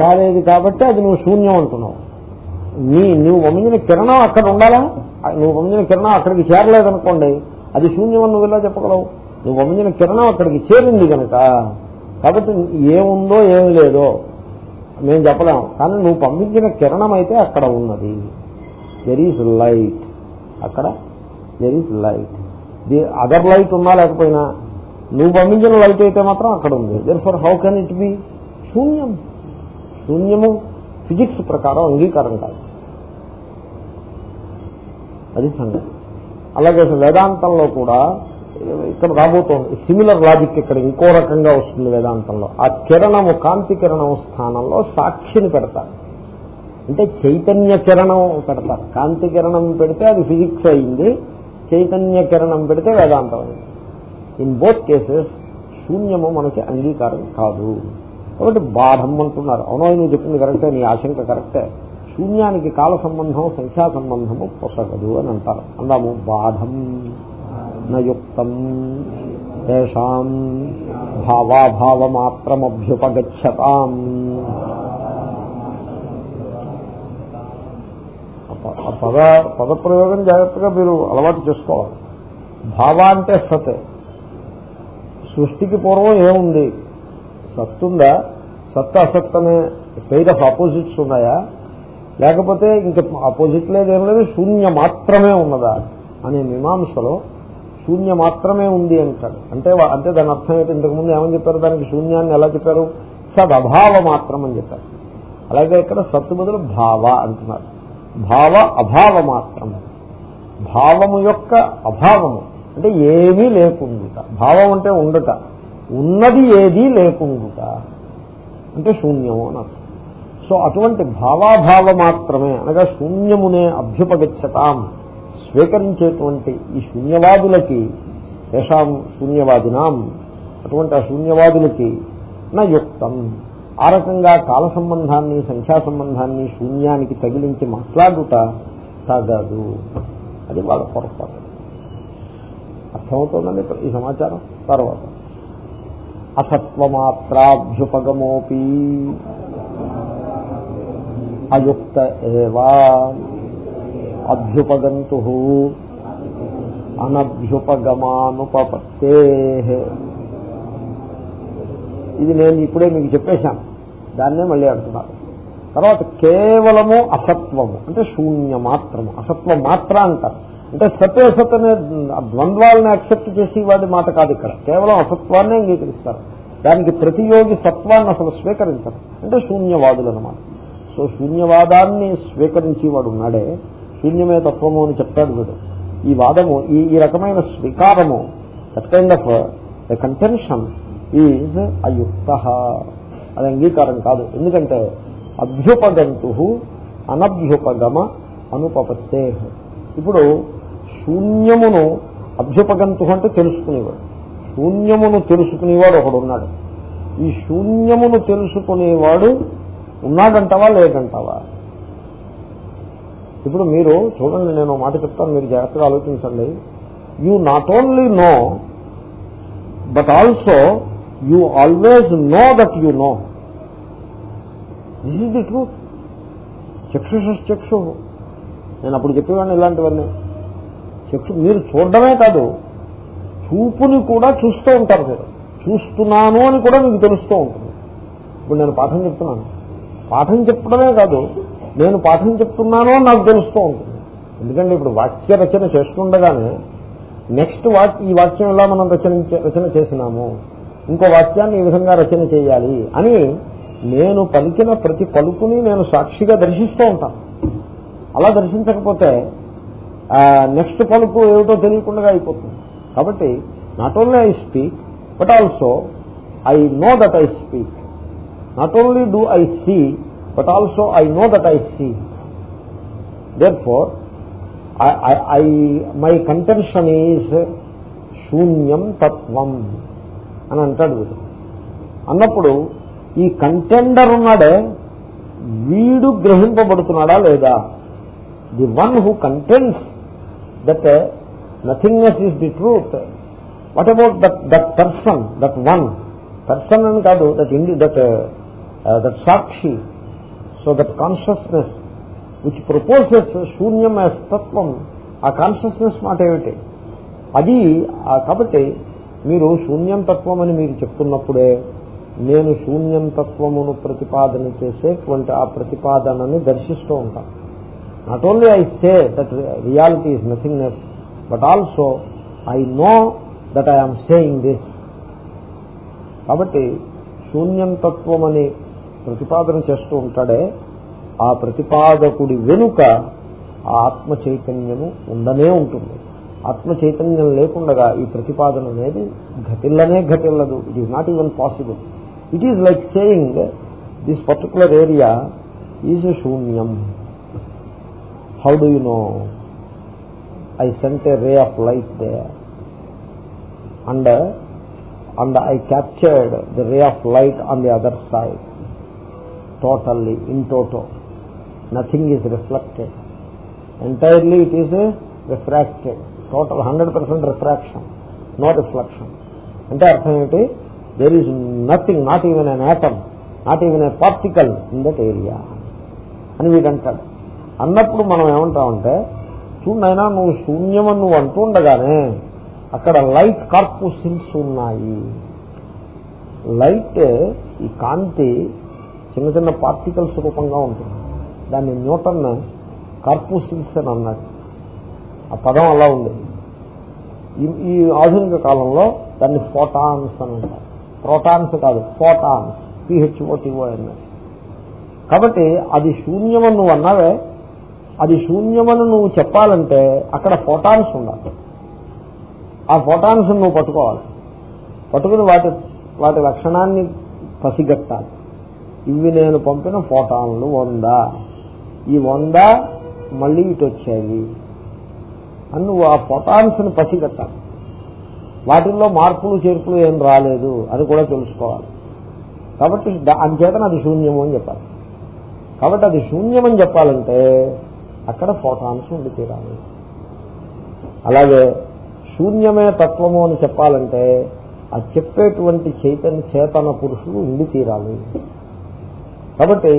కాలేదు కాబట్టి అది నువ్వు శూన్యం అంటున్నావు. నీ నువ్వు పంపించిన కిరణం అక్కడ ఉండాలా? నువ్వు పంపించిన కిరణం అక్కడికి చేరలేదనుకోండి అది శూన్యం అని నువ్వు ఇలా చెప్పగలవు? నువ్వు పంపించిన కిరణం అక్కడికి చేరింది కనుక కాబట్టి ఏముందో ఏం లేదో మేము చెప్పలేము. కానీ నువ్వు పంపించిన కిరణం అయితే అక్కడ ఉన్నది. దెర్ ఈజ్ లైట్ అక్కడ there is light the other light ఉన్నా లేకపోయినా నువ్వు పంపించిన లైట్ అయితే మాత్రం అక్కడ ఉంది. Therefore how can it be శూన్యం. శూన్యము ఫిజిక్స్ ప్రకారం అంగీకారం కాదు. అది సంగతి. అలాగే వేదాంతంలో కూడా ఇక్కడ రాబోతోంది సిమిలర్ లాజిక్ ఇక్కడ ఇంకో రకంగా వస్తుంది వేదాంతంలో. ఆ కిరణము కాంతి కిరణం స్థానంలో సాక్షిని పెడతారు. అంటే చైతన్య కిరణం పెడతారు. కాంతి కిరణం పెడితే అది ఫిజిక్స్ అయింది చైతన్య కిరణం పెడితే వేదాంతం అయింది. ఇన్ బోత్ కేసెస్ శూన్యము మనకి అంగీకారం కాదు. కాబట్టి బాధం అంటున్నారు అవునో నువ్వు చెప్పింది కరెక్టే నీ ఆశంక కరెక్టే. శూన్యానికి కాల సంబంధం సంఖ్యా సంబంధము పొసగదు అని అంటారు. అందాము బాధం నయుక్తం. తేషాం భావాభావమాత్రమభ్యుపగచ్చతాం. ఆ పద పదప్రయోగం జాగ్రత్తగా మీరు అలవాటు చేసుకోవాలి. భావ అంటే సత్. సృష్టికి పూర్వం ఏముంది? సత్తుందా? సత్ అసత్ అనే పెయిర్ ఆఫ్ ఆపోజిట్స్ ఉన్నాయా? లేకపోతే ఇంకా ఆపోజిట్ లేదు లేదు శూన్య మాత్రమే ఉన్నదా? అనే మీమాంసలో శూన్య మాత్రమే ఉంది అంటాడు. అంటే అంటే దాని అర్థం ఏంటి? ఇంతకుముందు ఏమని చెప్పారు? దానికి శూన్యాన్ని ఎలా చెప్పారు? సదభావ మాత్రం అని చెప్పారు. అలాగే ఇక్కడ సత్తు బదులు భావ అంటున్నారు. భావ అభావ మాత్రం భావము యొక్క అభావము. అంటే ఏమీ లేకుండా భావం అంటే ఉండట. ఉన్నది ఏదీ లేకుండా అంటే శూన్యము అని అర్థం. సో అటువంటి భావాభావ మాత్రమే అనగా శూన్యమునే అభ్యుపగచ్చతాం స్వీకరించేటువంటి ఈ శూన్యవాదులకి యశాం శూన్యవాదినాం అటువంటి ఆ శూన్యవాదులకి నా యుక్తం. ఆ రకంగా కాల సంబంధాన్ని సంఖ్యా సంబంధాన్ని శూన్యానికి తగిలించి మాట్లాడుట తగదు. అది వాళ్ళ పొరపాటు. అర్థమవుతుందండి ఈ సమాచారం? తర్వాత. అసత్వమాత్రాభ్యుపగమోపి. అయుక్త ఏవా అభ్యుపగంతు అనభ్యుపగమానుపత్తే ఇది నేను ఇప్పుడే మీకు చెప్పేశాను. దాన్నే మళ్ళీ అంటున్నారు తర్వాత కేవలము అసత్వము అంటే శూన్య మాత్రము అసత్వం మాత్ర అంటారు. అంటే సత్య అసత్ అనే ద్వంద్వాలను యాక్సెప్ట్ చేసి వాడి మాట కాదు ఇక్కడ. కేవలం అసత్వాన్ని అంగీకరిస్తారు. దానికి ప్రతియోగి సత్వాన్ని అసలు స్వీకరించరు. అంటే శూన్యవాదులు అనమాట సో శూన్యవాదాన్ని స్వీకరించి వాడు ఉన్నాడే. శూన్యమే తత్వము అని చెప్తాడు వీడు. ఈ వాదము ఈ ఈ రకమైన స్వీకారము that kind of a contention is అయుక్త అది అంగీకారం కాదు. ఎందుకంటే అభ్యుపగంతు అనభ్యుపగమ అనుపపత్తే. ఇప్పుడు శూన్యమును అభ్యుపగంతు అంటే తెలుసుకునేవాడు. శూన్యమును తెలుసుకునేవాడు ఒకడున్నాడు. ఈ శూన్యమును తెలుసుకునేవాడు ఉన్నాడంటావా లేదంటావా? ఇప్పుడు మీరు చూడండి నేను మాట చెప్తాను మీరు జాగ్రత్తగా ఆలోచించండి. You not only know but also you always know that you know this is the truth చక్షుషక్షు నేను అప్పుడు చెప్పేవాడిని ఇలాంటివన్నీ. చెట్టు మీరు చూడడమే కాదు. చూపుని కూడా చూస్తూ ఉంటారు మీరు. చూస్తున్నాను అని కూడా మీకు తెలుస్తూ ఉంటుంది. ఇప్పుడు నేను పాఠం చెప్తున్నాను. పాఠం చెప్పడమే కాదు. నేను పాఠం చెప్తున్నాను అని నాకు తెలుస్తూ ఉంటుంది. ఎందుకంటే ఇప్పుడు వాక్య రచన చేస్తుండగానే నెక్స్ట్ వాక్ ఈ వాక్యం ఎలా మనం రచన రచన చేసినాము? ఇంకో వాక్యాన్ని ఈ విధంగా రచన చేయాలి అని నేను పలికిన ప్రతి పలుకుని నేను సాక్షిగా దర్శిస్తూ ఉంటాను. అలా దర్శించకపోతే నెక్స్ట్ పలుకు ఏమిటో తెలియకుండా అయిపోతుంది. కాబట్టి not only I speak but also I know that I speak not only do I see but also I know that I see therefore I my contention is శూన్యం తత్వం అని అంటాడు వీడు. అన్నప్పుడు ఈ కంటెండర్ ఉన్నాడే వీడు గ్రహింపబడుతున్నాడా లేదా? The one who contends that nothingness is the truth what about that that person that one person అని కాదు దట్ ఇండి that that Sakshi. So that consciousness which proposes శూన్యం యాజ్ తత్వం ఆ కాన్షియస్నెస్ మాట ఏమిటి? అది కాబట్టి మీరు శూన్యం తత్వం అని మీరు చెప్తున్నప్పుడే నేను శూన్యం తత్వమును ప్రతిపాదన చేసేటువంటి ఆ ప్రతిపాదనని దర్శిస్తూ ఉంటాను not only I say that reality is nothingness but also I know that I'm saying this కాబట్టి శూన్యం తత్వం అని ప్రతిపాదన చేస్తూ ఉంటాడే ఆ ప్రతిపాదకుడి వెనుక ఆ ఆత్మ చైతన్యము ఉండనే ఉంటుంది. ఆత్మ చైతన్యం లేకుండా ఈ ప్రతిపాదన అనేది ఘటిల్లనే ఘటిల్లదు. It is not even possible it is like saying this particular area is శూన్యం. how do you know I sent a ray of light they and and I captured the ray of light on the other side totally in toto nothing is reflected entirely it is refracted total hundred percent refraction no reflection అంటే అర్థం ఏంటి there is nothing not even an atom not even a particle in that area అని వీడంటాడు అన్నప్పుడు మనం ఏమంటామంటే చూడైనా నువ్వు శూన్యమని నువ్వు అంటూ ఉండగానే అక్కడ లైట్ కార్పూసిల్స్ ఉన్నాయి. లైట్ ఈ కాంతి చిన్న చిన్న పార్టికల్స్ రూపంగా ఉంటుంది. దాన్ని న్యూటన్ కార్పూసిల్స్ అని అన్నాడు. ఆ పదం అలా ఉంది. ఈ ఆధునిక కాలంలో దాన్ని ఫోటాన్స్ అని అంటారు. ప్రోటాన్స్ కాదు ఫోటాన్స్. పిహెచ్ఓటిఓఎన్ఎస్ కాబట్టి అది శూన్యమని నువ్వు అన్నావే అది శూన్యమని నువ్వు చెప్పాలంటే అక్కడ ఫోటాన్స్ ఉండాలి. ఆ ఫోటాన్స్ నువ్వు పట్టుకోవాలి. పట్టుకుని వాటి వాటి లక్షణాన్ని పసిగట్టాలి. ఇవి నేను పంపిన ఫోటాన్లు వంద. ఈ వంద మళ్ళీ ఇటు వచ్చాయి అని నువ్వు ఆ ఫోటాన్స్ని పసిగట్టాలి. వాటిల్లో మార్పులు చేర్పులు ఏం రాలేదు అది కూడా తెలుసుకోవాలి. కాబట్టి అంచేతన అది శూన్యము అని చెప్పాలి. కాబట్టి అది శూన్యమని చెప్పాలంటే అక్కడ ఫోటాన్స్ ఉండి తీరాలి. అలాగే శూన్యమే తత్వము అని చెప్పాలంటే ఆ చెప్పేటువంటి చైతన్య చేతన పురుషుడు ఉండి తీరాలి. కాబట్టి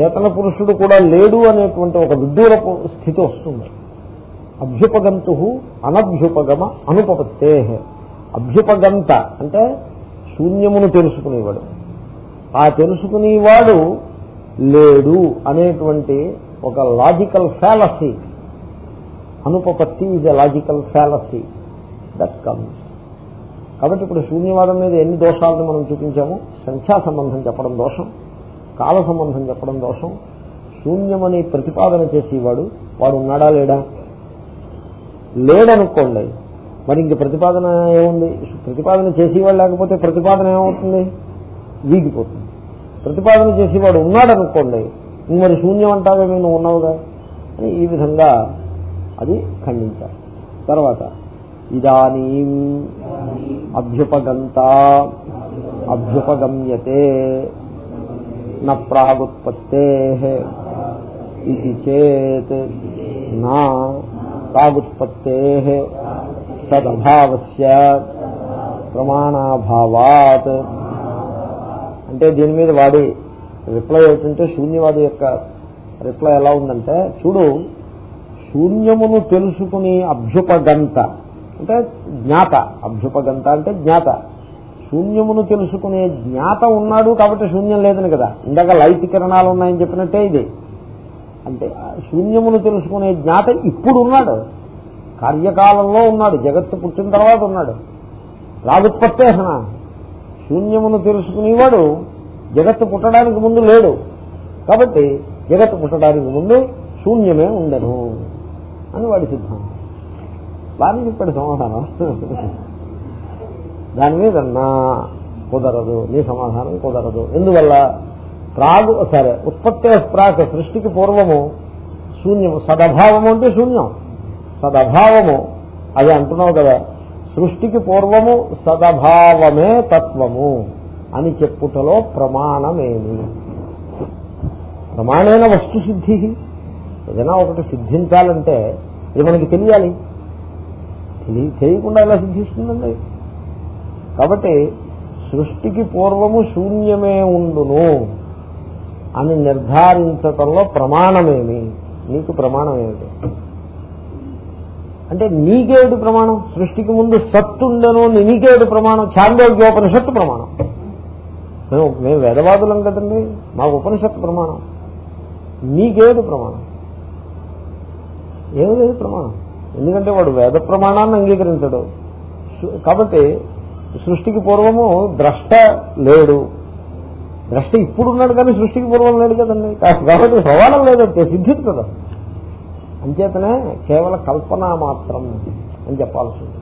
చేతన పురుషుడు కూడా లేడు అనేటువంటి ఒక విద్యుర స్థితి వస్తుంది. అభ్యుపగంతు అనభ్యుపగమ అనుపపత్తే. అభ్యుపగంత అంటే శూన్యమును తెలుసుకునేవాడు. ఆ తెలుసుకునేవాడు లేడు అనేటువంటి ఒక logical fallacy అనుపపత్తి is a logical fallacy that comes కాబట్టి ఇప్పుడు శూన్యవాదం మీద ఎన్ని దోషాలను మనం చూపించాము? సంఖ్యా సంబంధం చెప్పడం దోషం కాల సంబంధం చెప్పడం దోషం. శూన్యమని ప్రతిపాదన చేసేవాడు వాడు ఉన్నాడా లేడా? లేడనుకోండి. మరి ఇంక ప్రతిపాదన ఏముంది? ప్రతిపాదన చేసేవాడు లేకపోతే ప్రతిపాదన ఏమవుతుంది? వీగిపోతుంది. ప్రతిపాదన చేసేవాడు ఉన్నాడనుకోండి మరి శూన్యం అంటావే నువ్వు ఉన్నావుగా? అని ఈ విధంగా అది ఖండించారు. తర్వాత ఇదానీ అభ్యుపగంత అభ్యుపగమ్యతే నాగుత్పత్తే ఇది చేత్ నా ప్రాగుత్పత్తే సదభావస్య ప్రమాణాభావాత్. అంటే దీని మీద వాడి రిప్లై ఏమిటంటే శూన్యవాది యొక్క రిప్లై ఎలా ఉందంటే చూడు శూన్యమును తెలుసుకుని అభ్యుపగంత అంటే జ్ఞాత అభ్యుపగంత అంటే జ్ఞాత. శూన్యమును తెలుసుకునే జ్ఞాత ఉన్నాడు కాబట్టి శూన్యం లేదని కదా. ఇందాక లైట్ కిరణాలు ఉన్నాయని చెప్పినట్టే ఇది. అంటే శూన్యమును తెలుసుకునే జ్ఞాత ఇప్పుడు ఉన్నాడు. కార్యకాలంలో ఉన్నాడు. జగత్తు పుట్టిన తర్వాత ఉన్నాడు. రాగుత్పత్తేహన శూన్యమును తెలుసుకునేవాడు జగత్తు పుట్టడానికి ముందు లేడు. కాబట్టి జగత్తు పుట్టడానికి ముందు శూన్యమే ఉండను అని వాడి సిద్ధాంతం. వారిని చెప్పాడు సమాధానం దాని మీద నా కుదరదు నీ సమాధానం కుదరదు. ఎందువల్ల? ప్రాగు సరే ఉత్పత్తి ప్రాక్ సృష్టికి పూర్వము శూన్యము. సదభావము అంటే శూన్యం. సదభావము అది అంటున్నావు కదా సృష్టికి పూర్వము సదభావమే తత్వము. అని చెప్పుటలో ప్రమాణమేమి? ప్రమాణమైన వస్తు సిద్ధి ఏదైనా ఒకటి సిద్ధించాలంటే ఇది మనకి తెలియాలి. తెలియకుండా ఎలా సిద్ధిస్తుందండి? కాబట్టి సృష్టికి పూర్వము శూన్యమే ఉండును అని నిర్ధారించటంలో ప్రమాణమేమి? నీకు ప్రమాణం ఏమిటి అంటే నీకేమిటి ప్రమాణం? సృష్టికి ముందు సత్తు ఉండను నీకేమిటి ప్రమాణం? చాందోగ్యోపనిషత్తు ప్రమాణం. మేము మేము వేదవాదులం కదండి. మాకు ఉపనిషత్తు ప్రమాణం. నీకేది ప్రమాణం? ఏమి లేదు ప్రమాణం. ఎందుకంటే వాడు వేద ప్రమాణాన్ని అంగీకరించడు. కాబట్టి సృష్టికి పూర్వము ద్రష్ట లేడు. ద్రష్ట ఇప్పుడు ఉన్నాడు కానీ సృష్టికి పూర్వం లేడు కదండి. కాబట్టి ప్రమాణం లేదంటే సిద్ధిది కదా. అంచేతనే కేవల కల్పన మాత్రం అని చెప్పాల్సి ఉంది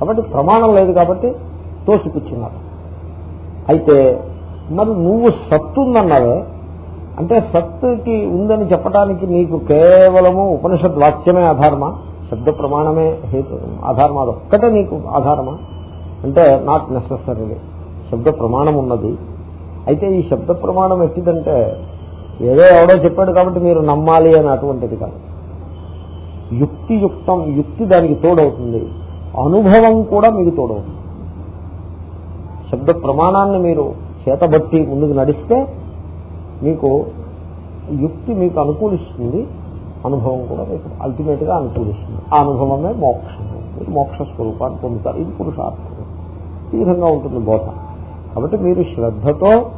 కాబట్టి ప్రమాణం లేదు కాబట్టి తోసిపుచ్చున్నారు. అయితే మరి నువ్వు సత్తు ఉందన్నావే అంటే సత్తుకి ఉందని చెప్పడానికి నీకు కేవలము ఉపనిషత్ వాక్యమే ఆధారమా? శబ్ద ప్రమాణమే హేతు ఆధారమా? అదొక్కటే నీకు ఆధారమా? అంటే నాట్ నెససరీ శబ్ద ప్రమాణం ఉన్నది. అయితే ఈ శబ్ద ప్రమాణం ఎట్టిదంటే ఏదో ఎవడో చెప్పాడు కాబట్టి మీరు నమ్మాలి అని అటువంటిది కాదు. యుక్తియుక్తం యుక్తి దానికి తోడవుతుంది. అనుభవం కూడా మీకు తోడవుతుంది. శబ్ద ప్రమాణాన్ని మీరు చేతబట్టి ముందుకు నడిస్తే మీకు యుక్తి మీకు అనుకూలిస్తుంది అనుభవం కూడా మీకు అల్టిమేట్గా అనుకూలిస్తుంది. ఆ అనుభవమే మోక్షం. మీరు మోక్ష స్వరూపాన్ని పొందుతారు. ఇది పురుషార్థం. ఈ విధంగా ఉంటుంది బోధ. కాబట్టి మీరు శ్రద్ధతో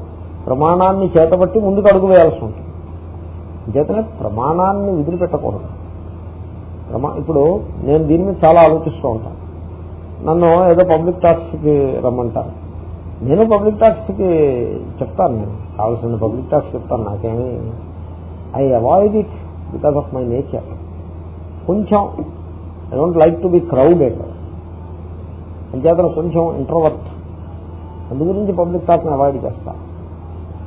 ప్రమాణాన్ని చేతబట్టి ముందుకు అడుగు వేయాల్సి ఉంటుంది. చేతనే ప్రమాణాన్ని వదిలిపెట్టకూడదు. ప్రమా ఇప్పుడు నేను దీని మీద చాలా ఆలోచిస్తూ ఉంటాను. నన్ను ఏదో పబ్లిక్ టాక్స్కి రమ్మంటారు. నేను పబ్లిక్ టాక్స్కి చెప్తాను నేను. కావాల్సిన పబ్లిక్ టాక్స్ చెప్తాను నాకేమీ I avoid it because of my nature. కొంచెం I don't like to be crowded. అంచేతను కొంచెం ఇంట్రోవర్ట్ అందు గురించి పబ్లిక్ టాక్ని అవాయిడ్ చేస్తా.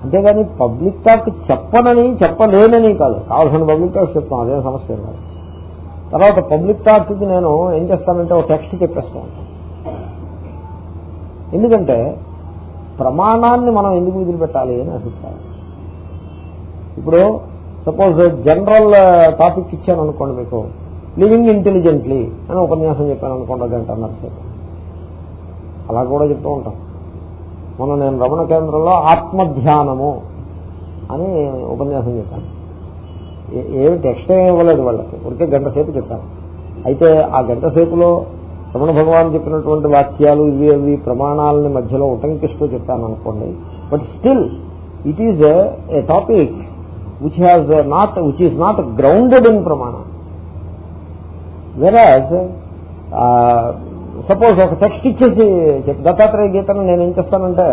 అంతేగాని పబ్లిక్ టాక్ చెప్పనని చెప్పలేనని కాదు. కావాల్సిన పబ్లిక్ టాక్ చెప్తాను అదేం సమస్య ఏం కాదు. తర్వాత పబ్లిక్ టాక్కి నేను ఏం చేస్తానంటే ఒక టెక్స్ట్ చెప్పేస్తాను ఎందుకంటే ప్రమాణాన్ని మనం ఎందుకు వదిలిపెట్టాలి అని అభిప్రాయం. ఇప్పుడు సపోజ్ జనరల్ టాపిక్ ఇచ్చాను అనుకోండి మీకు లివింగ్ ఇంటెలిజెంట్లీ అని ఉపన్యాసం చెప్పాను అనుకోండి గంట గంటన్నర అలా కూడా చెప్తూ ఉంటాం. మొన్న నేను రమణ కేంద్రంలో ఆత్మధ్యానము అని ఉపన్యాసం చెప్పాను. ఏమి టెక్స్ట్ ఏమి ఇవ్వలేదు వాళ్ళకి. ఉడికే గంట సేపు చెప్పాను. అయితే ఆ గంట సేపులో రమణ భగవాన్ చెప్పినటువంటి వాక్యాలు ఇవి అవి ప్రమాణాలని మధ్యలో ఉటంకిస్తూ చెప్పాను అనుకోండి but still it is a topic which has not which is not grounded in ప్రమాణం వెరాజ్ సపోజ్ ఒక టెక్స్ట్ ఇచ్చేసి చెప్పు దత్తాత్రేయ గీతను నేను ఏం చేస్తానంటే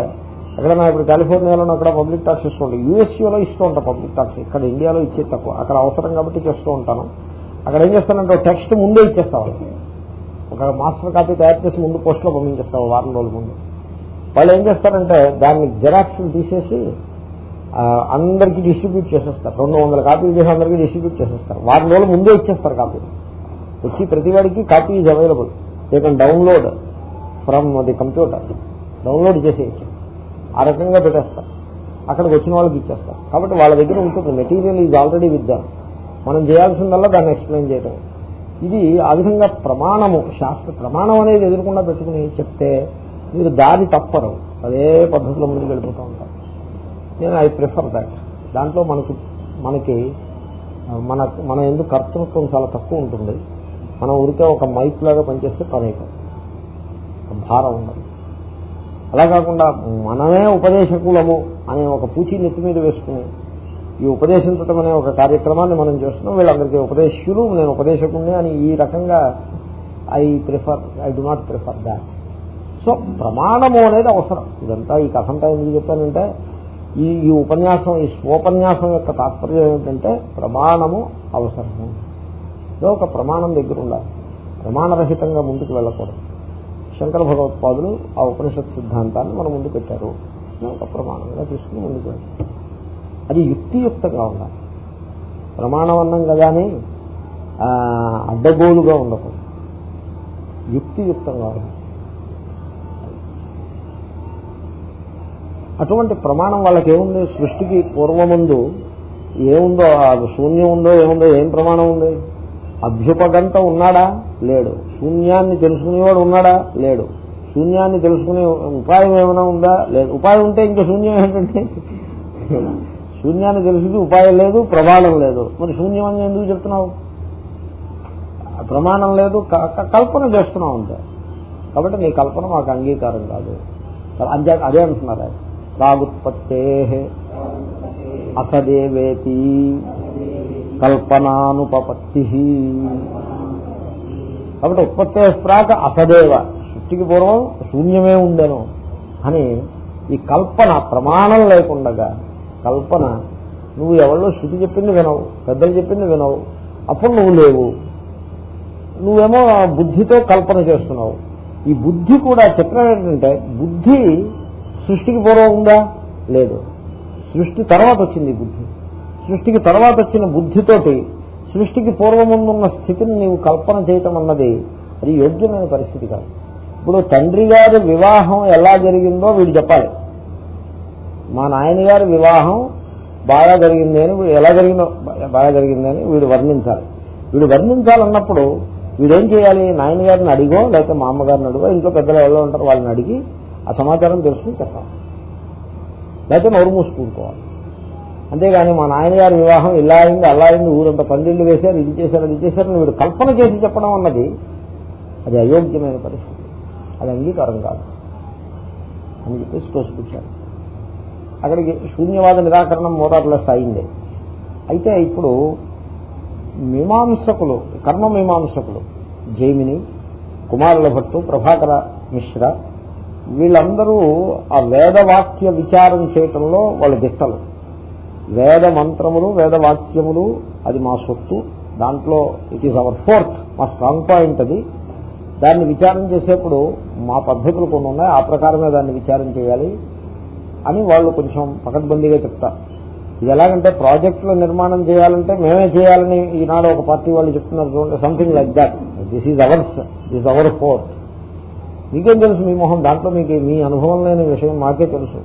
ఎక్కడైనా ఇప్పుడు కాలిఫోర్నియాలో అక్కడ పబ్లిక్ టాక్స్ ఇస్తుంటాను యూఎస్యూలో ఇస్తూ ఉంటాను పబ్లిక్ టాక్స్. ఇక్కడ ఇండియాలో ఇచ్చే తక్కువ. అక్కడ అవసరం కాబట్టి చేస్తూ ఉంటాను. అక్కడ ఏం చేస్తానంటే టెక్స్ట్ ముందే ఇచ్చేస్తా వాళ్ళకి ఒక మాస్టర్ కాపీ తయారు చేసి ముందు పోస్ట్లో పంపించేస్తావు వారం రోజుల ముందు. వాళ్ళు ఏం చేస్తారంటే దాన్ని జిరాక్స్ తీసేసి అందరికీ డిస్ట్రిబ్యూట్ చేసేస్తారు. రెండు వందల కాపీలు చేసి అందరికీ డిస్ట్రిబ్యూట్ చేసేస్తారు. వారం రోజులు ముందే ఇచ్చేస్తారు కాపీ. వచ్చి ప్రతివాడికి copy is available. They can download from the computer download చేసేయచ్చు. ఆ రకంగా పెట్టేస్తారు. అక్కడికి వచ్చిన వాళ్ళకి ఇచ్చేస్తారు. కాబట్టి వాళ్ళ దగ్గర ఉంటుంది. మెటీరియల్ ఈజ్ ఆల్రెడీ విత్ మనం చేయాల్సిందల్లా దాన్ని ఎక్స్ప్లెయిన్ చేయటం. ఇది ఆ విధంగా ప్రమాణము శాస్త్ర ప్రమాణం అనేది ఎదురకుండా పెట్టుకుని చెప్తే మీరు దారి తప్పరు. అదే పద్ధతిలో ముందుకు వెళ్ళిపోతూ ఉంటారు. నేను ఐ ప్రిఫర్ దాట్. దాంట్లో మనకి మనకి మన మన ఎందుకు కర్తృత్వం చాలా తక్కువ ఉంటుంది. మనం ఊరికే ఒక మైక్ లాగా పనిచేస్తే పని అయిపోతుంది భారం ఉండదు. అలా కాకుండా మనమే ఉపదేశకులము అనే ఒక పూచి నెత్తి మీద వేసుకుని ఈ ఉపదేశించటం అనే ఒక కార్యక్రమాన్ని మనం చేస్తున్నాం. వీళ్ళందరికీ ఉపదేశ్యులు నేను ఉపదేశకుడిని అని ఈ రకంగా I prefer I do not prefer that. So ప్రమాణము అనేది అవసరం. ఇదంతా ఈ కథంతా ఎందుకు చెప్పానంటే ఈ ఈ ఉపన్యాసం ఈ స్వోపన్యాసం యొక్క తాత్పర్యం ఏమిటంటే ప్రమాణము అవసరము. ఇదో ఒక ప్రమాణం దగ్గర ఉండాలి. ప్రమాణరహితంగా ముందుకు వెళ్ళకూడదు. శంకర భగవత్పాదులు ఆ ఉపనిషత్ సిద్ధాంతాన్ని మన ముందు పెట్టారు. ఇది ఒక ప్రమాణంగా తీసుకుని ముందుకు వెళ్ళారు. అది యుక్తియుక్తంగా ఉండాలి ప్రమాణం అన్నం కదా అని అడ్డగోలుగా ఉండకూడదు. యుక్తియుక్తంగా ఉండాలి అటువంటి ప్రమాణం వాళ్ళకి ఏముంది సృష్టికి పూర్వముందు ఏముందో శూన్యం ఉందో ఏముందో ఏం ప్రమాణం ఉంది? అభ్యుపగంత ఉన్నాడా? లేడు. శూన్యాన్ని తెలుసుకునేవాడు ఉన్నాడా? లేడు. శూన్యాన్ని తెలుసుకునే ఉపాయం ఏమైనా ఉందా? లేదు. ఉపాయం ఉంటే ఇంకా శూన్యం ఏంటంటే శూన్యాన్ని తెలిసింది ఉపాయం లేదు ప్రమాణం లేదు. మరి శూన్యం అని ఎందుకు చెప్తున్నావు? ప్రమాణం లేదు కల్పన చేస్తున్నావు అంతే. కాబట్టి నీ కల్పన మాకు అంగీకారం కాదు. అంతే అదే అంటున్నారు రాగుత్పత్తే అసదేవేతి కల్పనానుపపత్తి కాబట్టి ఉత్పత్తి ప్రాక అసదేవ. సృష్టికి పూర్వం శూన్యమే ఉందను అని ఈ కల్పన ప్రమాణం లేకుండగా కల్పన. నువ్వు ఎవరో శృతి చెప్పింది వినవు పెద్దలు చెప్పింది వినవు అప్పుడు నువ్వు లేవు. నువ్వేమో బుద్ధితో కల్పన చేస్తున్నావు. ఈ బుద్ధి కూడా చిత్రం ఏంటంటే బుద్ధి సృష్టికి పూర్వం ఉందా? లేదు. సృష్టి తర్వాత వచ్చింది బుద్ధి. సృష్టికి తర్వాత వచ్చిన బుద్ధితోటి సృష్టికి పూర్వముందున్న స్థితిని నీవు కల్పన చేయటం అన్నది అది యోగ్యమైన పరిస్థితి కాదు. ఇప్పుడు తండ్రి గారి వివాహం ఎలా జరిగిందో వీడు చెప్పాలి. మా నాయనగారి వివాహం బాగా జరిగింది అని ఎలా జరిగిందో బాగా జరిగింది అని వీడు వర్ణించాలి. వీడు వర్ణించాలన్నప్పుడు వీడేం చేయాలి? నాయనగారిని అడిగో లేకపోతే మా అమ్మగారిని అడిగో ఇంట్లో పెద్దలు ఎవరో ఉంటారు వాళ్ళని అడిగి ఆ సమాచారం తెలుసుకుని చెప్పాలి. లేకపోతే నోరు మూసుకుంటుకోవాలి అంతేగాని మా నాయనగారి వివాహం ఇలా అయింది అలా అయింది ఊరంతా పందిళ్ళు వేశారు ఇది చేశారు అది చేశారని వీడు కల్పన చేసి చెప్పడం అన్నది అది అయోగ్యమైన పరిస్థితి. అది అంగీకారం కాదు. అని చెప్పేసి తోసిపుచ్చారు అక్కడికి శూన్యవాద నిరాకరణం మోటార్లెస్ అయింది అయితే ఇప్పుడు మీమాంసకులు కర్మ మీమాంసకులు జైమిని కుమారుల భట్టు ప్రభాకర మిశ్ర వీళ్ళందరూ ఆ వేదవాక్య విచారం చేయటంలో వాళ్ళు దిట్టలు. వేద మంత్రములు వేదవాక్యములు అది మా సొత్తు దాంట్లో ఇట్ ఈస్ అవర్ ఫోర్త్ మా స్ట్రాంగ్ పాయింట్ అది. దాన్ని విచారం చేసేప్పుడు మా పద్ధతులు కొన్ని ఉన్నాయి ఆ ప్రకారమే దాన్ని విచారం చేయాలి. అని వాళ్ళు కొంచెం పకడ్బందీగా చెప్తారు ఇది ఎలాగంటే ప్రాజెక్టులు నిర్మాణం చేయాలంటే మేమే చేయాలని ఈనాడు ఒక పార్టీ వాళ్ళు చెప్తున్నారు చూడండి something like that this is ours this our forte మీకేం తెలుసు మీ మొహం? దాంట్లో మీకు మీ అనుభవం లేని విషయం మాకే తెలుసు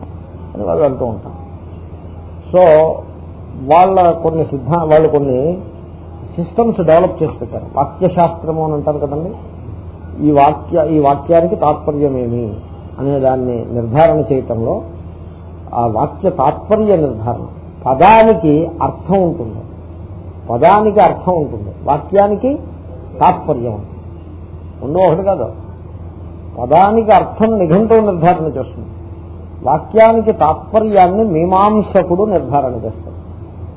అని వాళ్ళు అంటూ ఉంటారు. సో వాళ్ళ కొన్ని సిద్ధా వాళ్ళు కొన్ని సిస్టమ్స్ డెవలప్ చేసి పెట్టారు. వాక్యశాస్త్రము అని అంటారు కదండి? ఈ వాక్య ఈ వాక్యానికి తాత్పర్యమేమి అనే దాన్ని నిర్ధారణ చేయటంలో ఆ వాక్య తాత్పర్య నిర్ధారణ. పదానికి అర్థం ఉంటుంది. పదానికి అర్థం ఉంటుంది. వాక్యానికి తాత్పర్యం ఉంటుంది. రెండో ఒకటి కాదు. పదానికి అర్థం నిఘంటువు నిర్ధారణ చేస్తుంది. వాక్యానికి తాత్పర్యాన్ని మీమాంసకుడు నిర్ధారణ చేస్తాడు.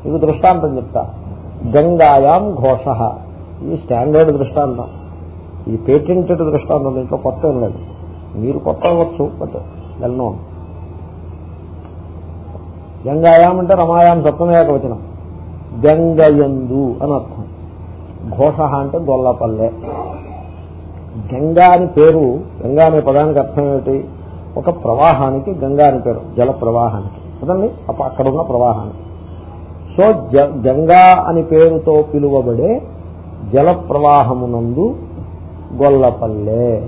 ఇది దృష్టాంతం చెప్తా. గంగాయాం ఘోష. ఇది స్టాండర్డ్ దృష్టాంతం. ఇది పేటెంటెడ్ దృష్టాంతం దీంట్లో కొత్త ఏం లేదు. మీరు కొత్త అవ్వచ్చు బట్ వెల్ నోన్. గంగాయాం అంటే రమాయాం సప్తమేక వచనం. గంగయందు అని అర్థం. ఘోష అంటే గొల్లపల్లె. గంగా అని పేరు గంగా అనే పదానికి అర్థం ఏమిటి? ఒక ప్రవాహానికి గంగా అని పేరు జల ప్రవాహానికి. కదండి అక్కడ ఉన్న ప్రవాహానికి. సో గంగా అని పేరుతో పిలువబడే జల ప్రవాహమునందు గొల్లపల్లె.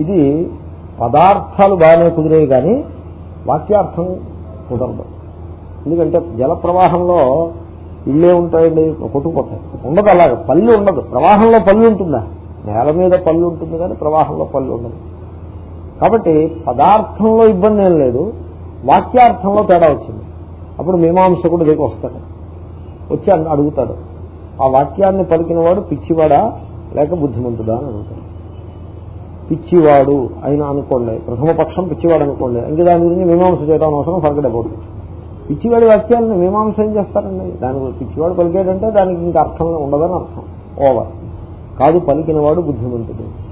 ఇది పదార్థాలు బాగానే కుదిరేవి కానీ వాక్యార్థం కుదరదు. ఎందుకంటే జల ప్రవాహంలో ఇల్లే ఉంటాయండి కొట్టుకుపోతాయి. ఉండదు అలాగే పల్లి ఉండదు. ప్రవాహంలో పల్లి ఉంటుందా? నేల మీద పల్లి ఉంటుంది కానీ ప్రవాహంలో పల్లి ఉండదు. కాబట్టి పదార్థంలో ఇబ్బంది ఏం లేదు. వాక్యార్థంలో తేడా వచ్చింది. అప్పుడు మీమాంసకుడు దిగి వస్తాడు. వచ్చి అడుగుతాడు. ఆ వాక్యాన్ని పలికిన వాడు పిచ్చివాడా లేక బుద్ధిమంతుడా అని అడుగుతాడు. పిచ్చివాడు అయినా అనుకోండి ప్రథమ పక్షం పిచ్చివాడు అనుకోండి ఇంకా దాని గురించి మీమాంస చేయడం అవసరం ఫర్గడ్ అబౌట్ పిచ్చివాడి వాక్యాలను మీమాంస ఏం చేస్తారండి? దాని పిచ్చివాడు పలికాడంటే దానికి ఇంకా అర్థం ఉండదని అర్థం. ఓవర్. కాదు పలికినవాడు బుద్ధిమంతుడు.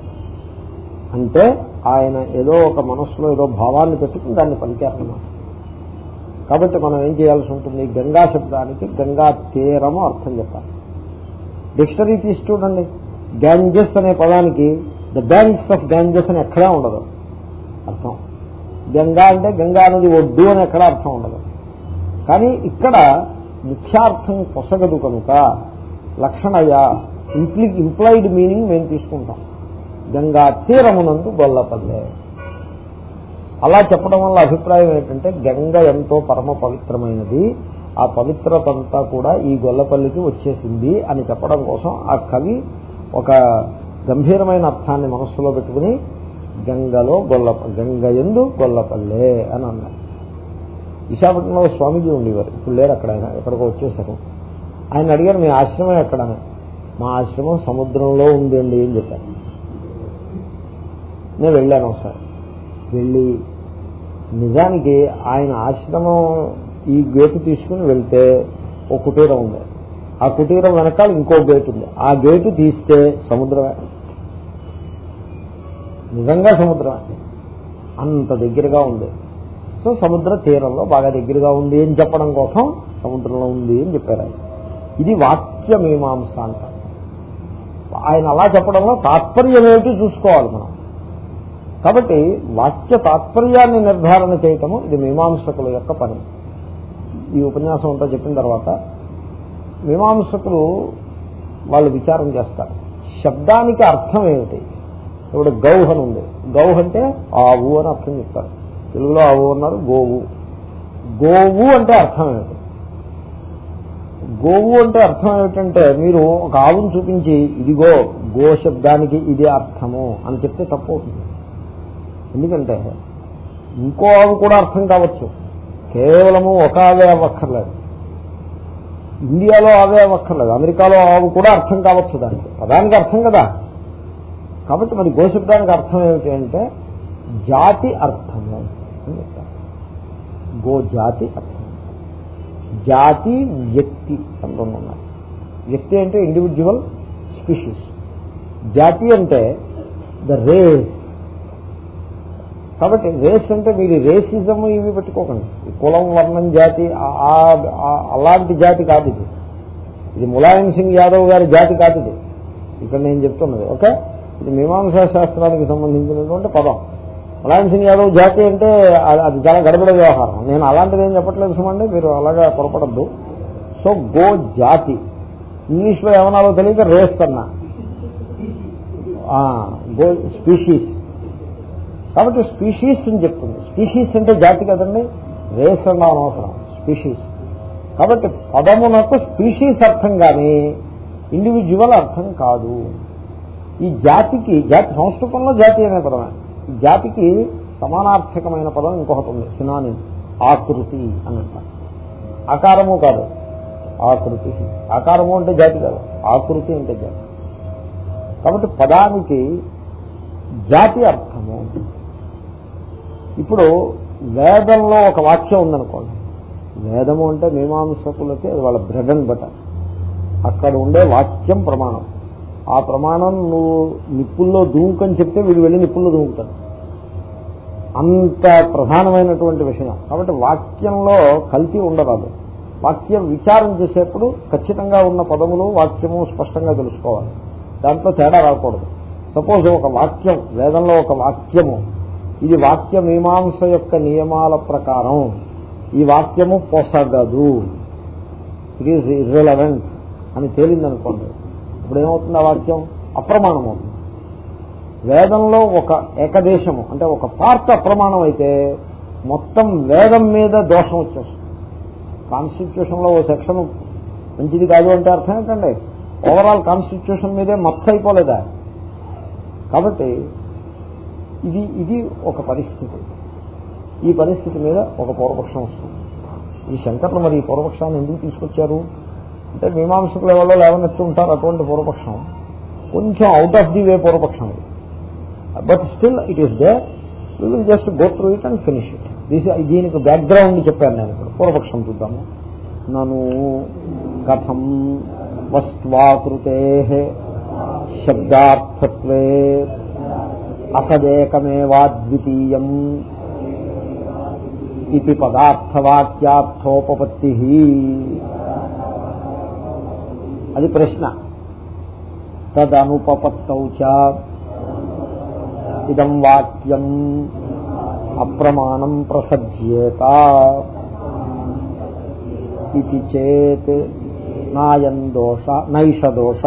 అంటే ఆయన ఏదో ఒక మనస్సులో ఏదో భావాన్ని పెట్టుకుని దాన్ని పలికారన్నమాట. కాబట్టి మనం ఏం చేయాల్సి ఉంటుంది? గంగా శబ్దానికి గంగా తీరము అర్థం చెప్పాలి. డిక్షనరీ తీసి చూడండి. గ్యాంజెస్ అనే పదానికి ద బ్యాంక్స్ ఆఫ్ గ్యాంజెస్ అని ఎక్కడా ఉండదు. అర్థం. గంగా అంటే గంగా నది ఒడ్డు అని ఎక్కడా అర్థం ఉండదు. కానీ ఇక్కడ ముఖ్యార్థం పొసగదు కనుక లక్షణయ ఇంప్లి ఇంప్లాయిడ్ మీనింగ్ మేము తీసుకుంటాం. గంగా తీరమునందు గొల్లపల్లే అలా చెప్పడం వల్ల అభిప్రాయం ఏంటంటే గంగ ఎంతో పరమ పవిత్రమైనది. ఆ పవిత్రతంతా కూడా ఈ గొల్లపల్లికి వచ్చేసింది అని చెప్పడం కోసం ఆ కవి ఒక గంభీరమైన అర్థాన్ని మనస్సులో పెట్టుకుని గంగలో గొల్ల గంగ ఎందు గొల్లపల్లే అని అన్నారు. విశాఖపట్నంలో స్వామీజీ ఉండేవారు. ఇప్పుడు లేరు అక్కడ ఆయన. ఎక్కడికో వచ్చేసారు ఆయన అడిగారు మీ ఆశ్రమం ఎక్కడని? మా ఆశ్రమం సముద్రంలో ఉందండి అని చెప్పారు. నేను వెళ్ళాను ఒకసారి. వెళ్ళి నిజానికి ఆయన ఆశ్రమం ఈ గేటు తీసుకుని వెళ్తే ఒక కుటీరం ఉంది. ఆ కుటీరం వెనకాల ఇంకో గేటు ఉంది. ఆ గేటు తీస్తే సముద్రమే. నిజంగా సముద్రమే అంత దగ్గరగా ఉంది. సో సముద్ర తీరంలో బాగా దగ్గరగా ఉంది అని చెప్పడం కోసం సముద్రంలో ఉంది అని చెప్పారు ఆయన. ఇది వాక్య మీమాంస అంటారు ఆయన అలా చెప్పడంలో తాత్పర్యం ఏమిటి చూసుకోవాలి మనం. కాబట్టి వాక్య తాత్పర్యాన్ని నిర్ధారణ చేయటము ఇది మీమాంసకుల యొక్క పని. ఈ ఉపన్యాసం అంతా చెప్పిన తర్వాత మీమాంసకులు వాళ్ళు విచారం చేస్తారు. శబ్దానికి అర్థం ఏమిటి? ఇప్పుడు గౌహ్ అని ఉంది. గౌహ్ అంటే ఆవు అని అర్థం చెప్తారు. తెలుగులో ఆవు అన్నారు గోవు. గోవు అంటే అర్థం ఏమిటి? గోవు అంటే అర్థం ఏమిటంటే మీరు ఒక ఆవును చూపించి ఇదిగో గో శబ్దానికి ఇది అర్థము అని చెప్తే తప్పు అవుతుంది ఎందుకంటే ఇంకో ఆవు కూడా అర్థం కావచ్చు. కేవలము ఒక ఆవే అవ్వక్కర్లేదు. ఇండియాలో ఆవే అవ్వక్కర్లేదు. అమెరికాలో ఆవు కూడా అర్థం కావచ్చు దానికి. పదానికి అర్థం కదా. కాబట్టి మరి గోశబ్దానికి అర్థం ఏమిటి అంటే జాతి అర్థము అని చెప్తారు. గో జాతి అర్థం. జాతి వ్యక్తి అని రెండు ఉన్నాయి. వ్యక్తి అంటే ఇండివిజువల్ స్పీషీస్ జాతి అంటే ద రేస్ కాబట్టి రేస్ అంటే మీరు రేసిజం ఇవి పెట్టుకోకండి. కులం వర్ణం జాతి ఆ- అలాంటి జాతి కాదు ఇది. ఇది ములాయం సింగ్ యాదవ్ గారి జాతి కాదు ఇది. ఇక్కడ నేను చెప్తున్నది. ఓకే? ఇది మీమాంసా శాస్త్రానికి సంబంధించినటువంటి పదం. ములాయం సింగ్ యాదవ్ జాతి అంటే అది అది చాలా గడబడ వ్యవహారం. నేను అలాంటిది ఏం చెప్పట్లేదు సుమండి మీరు అలాగా పొరపడద్దు. సో గో జాతి. ఇంగ్లీష్లో ఏమన్నాలో తెలియక రేస్ అన్నా. Go species. కాబట్టి స్పీషీస్ అని చెప్తుంది. స్పీషీస్ అంటే జాతి కదండి? రేస్ అన్న అనవసరం. స్పీషీస్. కాబట్టి పదమునకు స్పీషీస్ అర్థం కానీ ఇండివిజువల్ అర్థం కాదు. ఈ జాతికి జాతి సంస్కృతంలో జాతి అనే పదమే. ఈ జాతికి సమానార్థకమైన పదం ఇంకొకటి ఉంది. సినాని ఆకృతి అని అంటారు. ఆకారము కాదు. ఆకృతి. ఆకారము అంటే జాతి కాదు. ఆకృతి అంటే జాతి. కాబట్టి పదానికి జాతి అర్థము. ఇప్పుడు వేదంలో ఒక వాక్యం ఉందనుకోండి. వేదము అంటే మీమాంసకులకి అది వాళ్ళ బ్రెడ్ అండ్ బటర్. అక్కడ ఉండే వాక్యం ప్రమాణం. ఆ ప్రమాణం నువ్వు నిప్పుల్లో దూకని చెప్తే వీడు వెళ్ళి నిప్పుల్లో దూకుతాడు. అంత ప్రధానమైనటువంటి విషయం. కాబట్టి వాక్యంలో కల్తీ ఉండరాదు. వాక్యం విచారం చేసేప్పుడు ఖచ్చితంగా ఉన్న పదములు వాక్యము స్పష్టంగా తెలుసుకోవాలి. దాంట్లో తేడా రాకూడదు. సపోజ్ ఒక వాక్యం వేదంలో ఒక వాక్యము. ఇది వాక్య మీమాంస యొక్క నియమాల ప్రకారం. ఈ వాక్యము పొసగదు. ఇట్ ఈజ్ ఇర్రెలవెంట్ అని తేలిందనుకోండి. ఇప్పుడు ఏమవుతుంది ఆ వాక్యం? అప్రమాణం అవుతుంది వేదంలో ఒక ఏకదేశము అంటే ఒక పార్ట్ అప్రమాణం అయితే మొత్తం వేదం మీద దోషం వచ్చేస్తుంది. కాన్స్టిట్యూషన్లో ఓ సెక్షన్ మంచిది కాదు అంటే అర్థం ఏంటండి? ఓవరాల్ కాన్స్టిట్యూషన్ మీదే మత్స అయిపోలేదా? కాబట్టి ఇది ఇది ఒక పరిస్థితి. ఈ పరిస్థితి మీద ఒక పూర్వపక్షం వస్తుంది. ఈ శంకర్లు మరి ఈ పూర్వపక్షాన్ని ఎందుకు తీసుకొచ్చారు? అంటే మీమాంసకుల వల్ల లేవనెత్తుంటారు అటువంటి పూర్వపక్షం. కొంచెం అవుట్ ఆఫ్ ది వే పూర్వపక్షం ఇది. But still it is they we will just go through it and finish it these దీనికి బ్యాక్గ్రౌండ్ చెప్పాను నేను ఇప్పుడు. పూర్వపక్షం చూద్దాము. నను కథం వస్వాకృతే శబ్దార్థత్వే అసదేకమేవాద్వితీయం ఇది పదార్థవాక్యార్థోపపత్తి అది ప్రశ్న. తదనుపపత్తౌ ఇదం వాక్యం అప్రమాణం ప్రసజ్యేత. ఇది చేత్ నాయం దోష నైష దోష.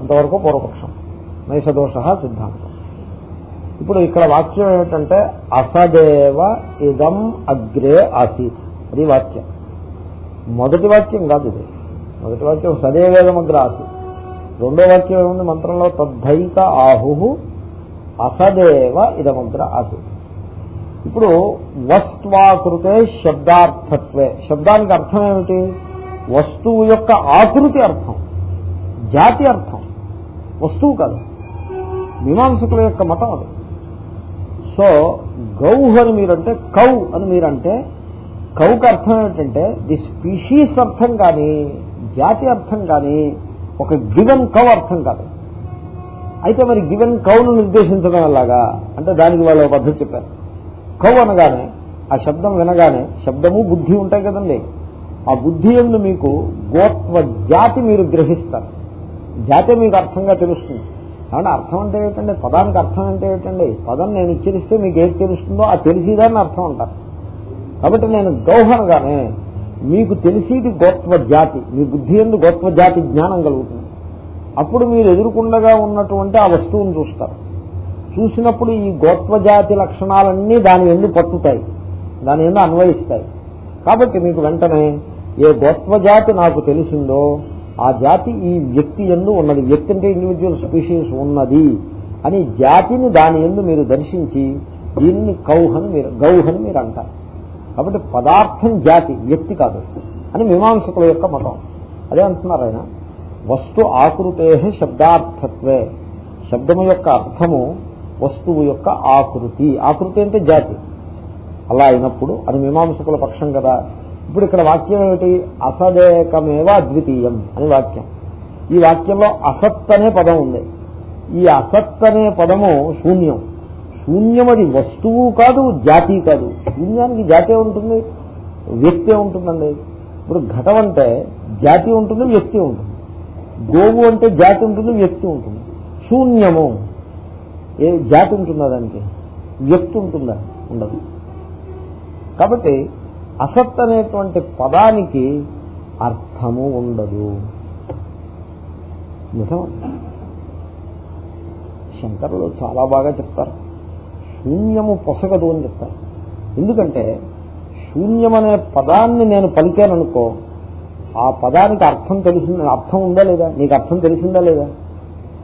అంతవరకు పూర్వపక్షం. నైష దోష సిద్ధాంతం. ఇప్పుడు ఇక్కడ వాక్యం ఏమిటంటే అసదేవ ఇదం అగ్రే ఆసీత్. అది వాక్యం. మొదటి వాక్యం కాదు ఇది. మొదటి వాక్యం సదేవేదం అగ్ర రెండో వాక్యం ఏముంది? మంత్రంలో తద్ధైక ఆహు అసదేవ ఇదమగ్ర ఆసీత్ ఇప్పుడు వస్త్వాకృతే శబ్దార్థత్వే. శబ్దానికి అర్థం ఏమిటి? వస్తువు యొక్క ఆకృతి అర్థం. జాతి అర్థం. వస్తువు కాదు. మీమాంసకుల యొక్క మతం అది. సో గౌ అని మీరంటే కౌ అని మీరంటే కౌకి అర్థం ఏమిటంటే ది స్పీషీస్ అర్థం కానీ జాతి అర్థం కానీ ఒక గివెన్ కవ్ అర్థం కాదు. అయితే మరి గివెన్ కవ్ను నిర్దేశించడం ఎలాగా? అంటే దానికి వాళ్ళు ఒక పద్ధతి చెప్పారు. కవ్ అనగానే ఆ శబ్దం వినగానే శబ్దము బుద్ధి ఉంటాయి కదండి. ఆ బుద్ధి ఎందు మీకు గోత్వ జాతి మీరు గ్రహిస్తారు. జాతి మీకు అర్థంగా తెలుస్తుంది. కాబట్టి అర్థం అంటే ఏమిటండి? పదానికి అర్థం అంటే ఏమిటండి? పదం నేను ఉచ్చరిస్తే మీకు ఏది తెలుస్తుందో ఆ తెలిసిదాన్ని అర్థం అంటారు. కాబట్టి నేను గౌహనగానే మీకు తెలిసేది గోత్వ జాతి మీ బుద్ధి ఎందు గోత్వ జాతి జ్ఞానం కలుగుతుంది. అప్పుడు మీరు ఎదురుకుండగా ఉన్నటువంటి ఆ వస్తువును చూస్తారు. చూసినప్పుడు ఈ గోత్వ జాతి లక్షణాలన్నీ దాని ఎందు పట్టుతాయి దాని ఎందు అన్వయిస్తాయి. కాబట్టి మీకు వెంటనే ఏ గోత్వ జాతి నాకు తెలిసిందో ఆ జాతి ఈ వ్యక్తి ఎందు ఉన్నది వ్యక్తి అంటే ఇండివిజువల్ స్పీషీస్ ఉన్నది అని జాతిని దాని ఎందు మీరు దర్శించి దీన్ని కౌహని మీరు గౌహని మీరు అంటారు. కాబట్టి పదార్థం జాతి వ్యక్తి కాదు. అని మీమాంసకుల యొక్క మతం. అదే అంటున్నారు ఆయన. వస్తు ఆకృతే శబ్దార్థత్వే. శబ్దము యొక్క అర్థము వస్తువు యొక్క ఆకృతి. ఆకృతి అంటే జాతి. అలా అయినప్పుడు అది మీమాంసకుల పక్షం కదా. ఇప్పుడు ఇక్కడ వాక్యం ఏమిటి? అసదేకమేవ అద్వితీయం అని వాక్యం. ఈ వాక్యంలో అసత్ అనే పదం ఉంది. ఈ అసత్ అనే పదము శూన్యం. శూన్యం అది వస్తువు కాదు జాతి కాదు. శూన్యానికి జాతే ఉంటుంది వ్యక్తే ఉంటుందండి. ఇప్పుడు ఘటం అంటే జాతి ఉంటుంది వ్యక్తి ఉంటుంది. గోవు అంటే జాతి ఉంటుంది వ్యక్తి ఉంటుంది. శూన్యము ఏ జాతి ఉంటుందా దానికి? వ్యక్తి ఉంటుందా? ఉండదు. కాబట్టి అసత్ అనేటువంటి పదానికి అర్థము ఉండదు. నిజం శంకరులు చాలా బాగా చెప్తారు. శూన్యము పొసగదు అని చెప్తారు. ఎందుకంటే శూన్యమనే పదాన్ని నేను పలికాననుకో ఆ పదానికి అర్థం తెలిసింది అర్థం ఉందా లేదా? నీకు అర్థం తెలిసిందా లేదా?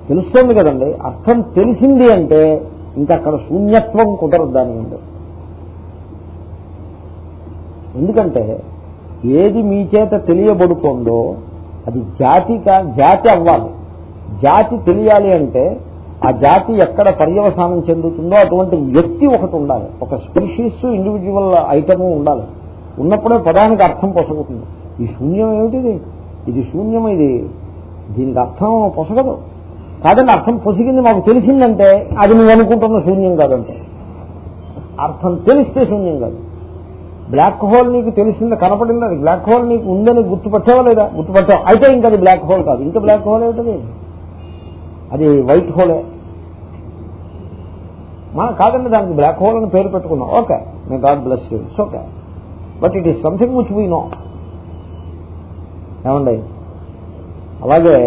తెలుస్తోంది కదండి. అర్థం తెలిసింది అంటే ఇంకా అక్కడ శూన్యత్వం కుదరదు దాని ముందు. ఎందుకంటే ఏది మీ చేత తెలియబడుతోందో అది జాతి జాతి అవ్వాలి. జాతి తెలియాలి అంటే ఆ జాతి ఎక్కడ పర్యవసానం చెందుతుందో అటువంటి వ్యక్తి ఒకటి ఉండాలి. ఒక స్పీషీస్ ఇండివిజువల్ ఐటము ఉండాలి. ఉన్నప్పుడే పదానికి అర్థం పొసగుతుంది. ఈ శూన్యం ఏమిటిది? ఇది శూన్యం ఇది. దీనికి అర్థం పొసగదు. కాదండి అర్థం పొసిగింది మాకు తెలిసిందంటే అది నువ్వు అనుకుంటున్న శూన్యం కాదంటే. అర్థం తెలిస్తే శూన్యం కాదు. బ్లాక్ హోల్ నీకు తెలిసింది కనపడింది అది బ్లాక్ హోల్ నీకు ఉందని గుర్తుపట్టావా లేదా? గుర్తుపట్టావు. అయితే ఇంకా అది బ్లాక్ హోల్ కాదు. ఇంకా బ్లాక్ హోల్ ఏమిటది? అది వైట్ హోలే. మనం కాదండి దానికి బ్లాక్ హోల్ అని పేరు పెట్టుకున్నాం. Okay may God bless you it's okay but it is something which we know ఏమండి? అలాగే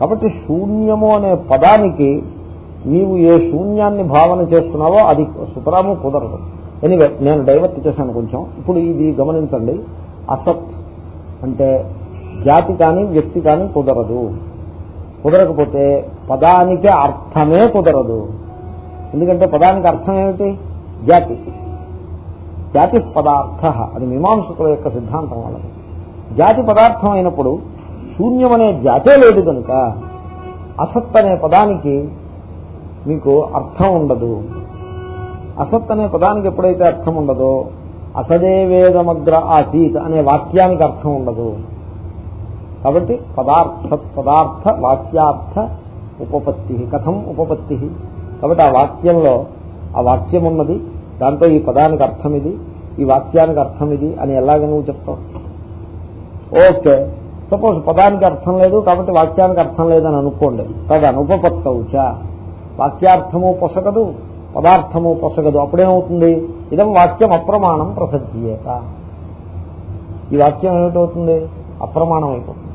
కాబట్టి శూన్యము అనే పదానికి నీవు ఏ శూన్యాన్ని భావన చేస్తున్నావో అది సుతరాము కుదరదు. ఎనివే నేను డైవర్ట్ చేశాను కొంచెం. ఇప్పుడు ఇది గమనించండి. అసత్ అంటే జాతి కానీ వ్యక్తి కానీ కుదరదు. కుదరకపోతే పదానికి అర్థమే కుదరదు. ఎందుకంటే పదానికి అర్థం ఏమిటి? జాతి. జాతి పదార్థ అది మీమాంసకుల యొక్క సిద్ధాంతం వాళ్ళది. జాతి పదార్థం అయినప్పుడు శూన్యం అనే జాతే లేదు కనుక అసత్ అనే పదానికి మీకు అర్థం ఉండదు. అసత్ అనే పదానికి ఎప్పుడైతే అర్థం ఉండదో అసదే వేదమగ్ర ఆసీత్ అనే వాక్యానికి అర్థం ఉండదు. కాబట్టి పదార్థ పదార్థ వాక్యార్థ ఉపపత్తి కథం ఉపపత్తి. కాబట్టి ఆ వాక్యంలో ఆ వాక్యం ఉన్నది దాంతో ఈ పదానికి అర్థం ఇది ఈ వాక్యానికి అర్థం ఇది అని ఎలాగ నువ్వు చెప్తావు? ఓకే. సపోజ్ పదానికి అర్థం లేదు కాబట్టి వాక్యానికి అర్థం లేదని అనుకోండి. తద అనుపపత్తవుచ వాక్యార్థము పొసగదు పదార్థము పొసగదు. అప్పుడేమవుతుంది? ఇదం వాక్యం అప్రమాణం ప్రసజ్జీయత ఈ వాక్యం ఏమిటవుతుంది? అప్రమాణం అయిపోతుంది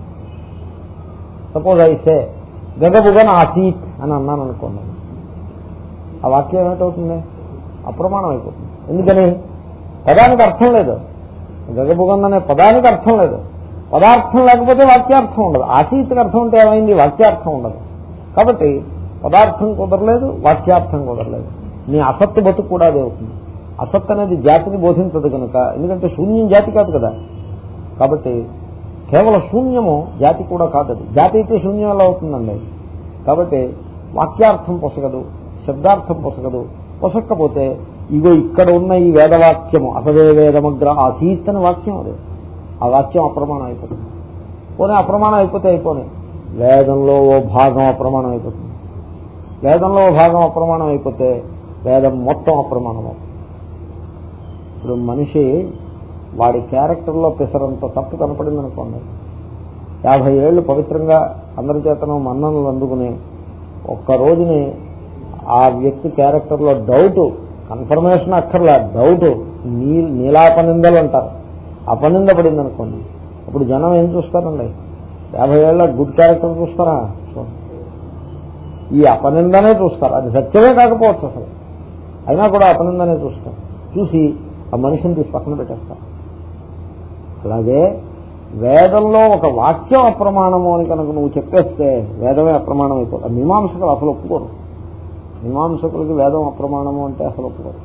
సపోజ్ అయితే గగబుగన్ ఆసీత్ అని అన్నాను అనుకోండి ఆ వాక్యం ఏమిటవుతుంది? అప్రమాణం అయిపోతుంది ఎందుకని? పదానికి అర్థం లేదు. గగబుగందనే పదానికి అర్థం లేదు. పదార్థం లేకపోతే వాక్యార్థం ఉండదు. ఆశీతికి అర్థం ఉంటే ఏమైంది? వాక్యార్థం ఉండదు. కాబట్టి పదార్థం కుదరలేదు వాక్యార్థం కుదరలేదు. నీ అసత్తు బతుకు కూడా అదే అవుతుంది. అసత్ అనేది జాతిని బోధించదు కనుక ఎందుకంటే శూన్యం జాతి కాదు కదా. కాబట్టి కేవలం శూన్యము జాతి కూడా కాదు జాతి అయితే శూన్యం ఎలా అవుతుందండి? కాబట్టి వాక్యార్థం పొసగదు. శబ్దార్థం పొసగదు పొసక్కపోతే ఇగో ఇక్కడ ఉన్న ఈ వేదవాక్యము అసదే వేదమగ్ర ఆసీత్ అని వాక్యం అది. ఆ వాక్యం అప్రమాణం అయిపోతుంది. పోనీ అప్రమాణం అయిపోతే అయిపోయి వేదంలో ఓ భాగం అప్రమాణం అయిపోతుంది. వేదంలో ఓ భాగం అప్రమాణం అయిపోతే వేదం మొత్తం అప్రమాణం ఇప్పుడు మనిషి వాడి క్యారెక్టర్లో పిసరంత తప్పు కనపడింది అనుకోండి యాభై ఏళ్ళు పవిత్రంగా అందరి చేతను మన్ననలు అందుకుని ఒక్క రోజుని ఆ వ్యక్తి క్యారెక్టర్లో డౌట్ కన్ఫర్మేషన్ అక్కర్లా డౌట్ నీ నీలాపనిందలు అంటారు అపనింద పడింది అనుకోండి అప్పుడు జనం ఏం చూస్తారండి? యాభై ఏళ్ళ గుడ్ క్యారెక్టర్ చూస్తారా? ఈ అపనిందనే చూస్తారు. అది సత్యమే కాకపోవచ్చు అసలు. అయినా కూడా అపనిందనే చూస్తారు. చూసి ఆ మనిషిని తీసి పక్కన పెట్టేస్తారు. అలాగే వేదంలో ఒక వాక్యం అప్రమాణము అని కనుక నువ్వు చెప్పేస్తే వేదమే అప్రమాణం అయిపోతుంది మీమాంసకులు అసలు ఒప్పుకోరు. మీమాంసకులకి వేదం అప్రమాణము అంటే అసలు ఒప్పుకోరు.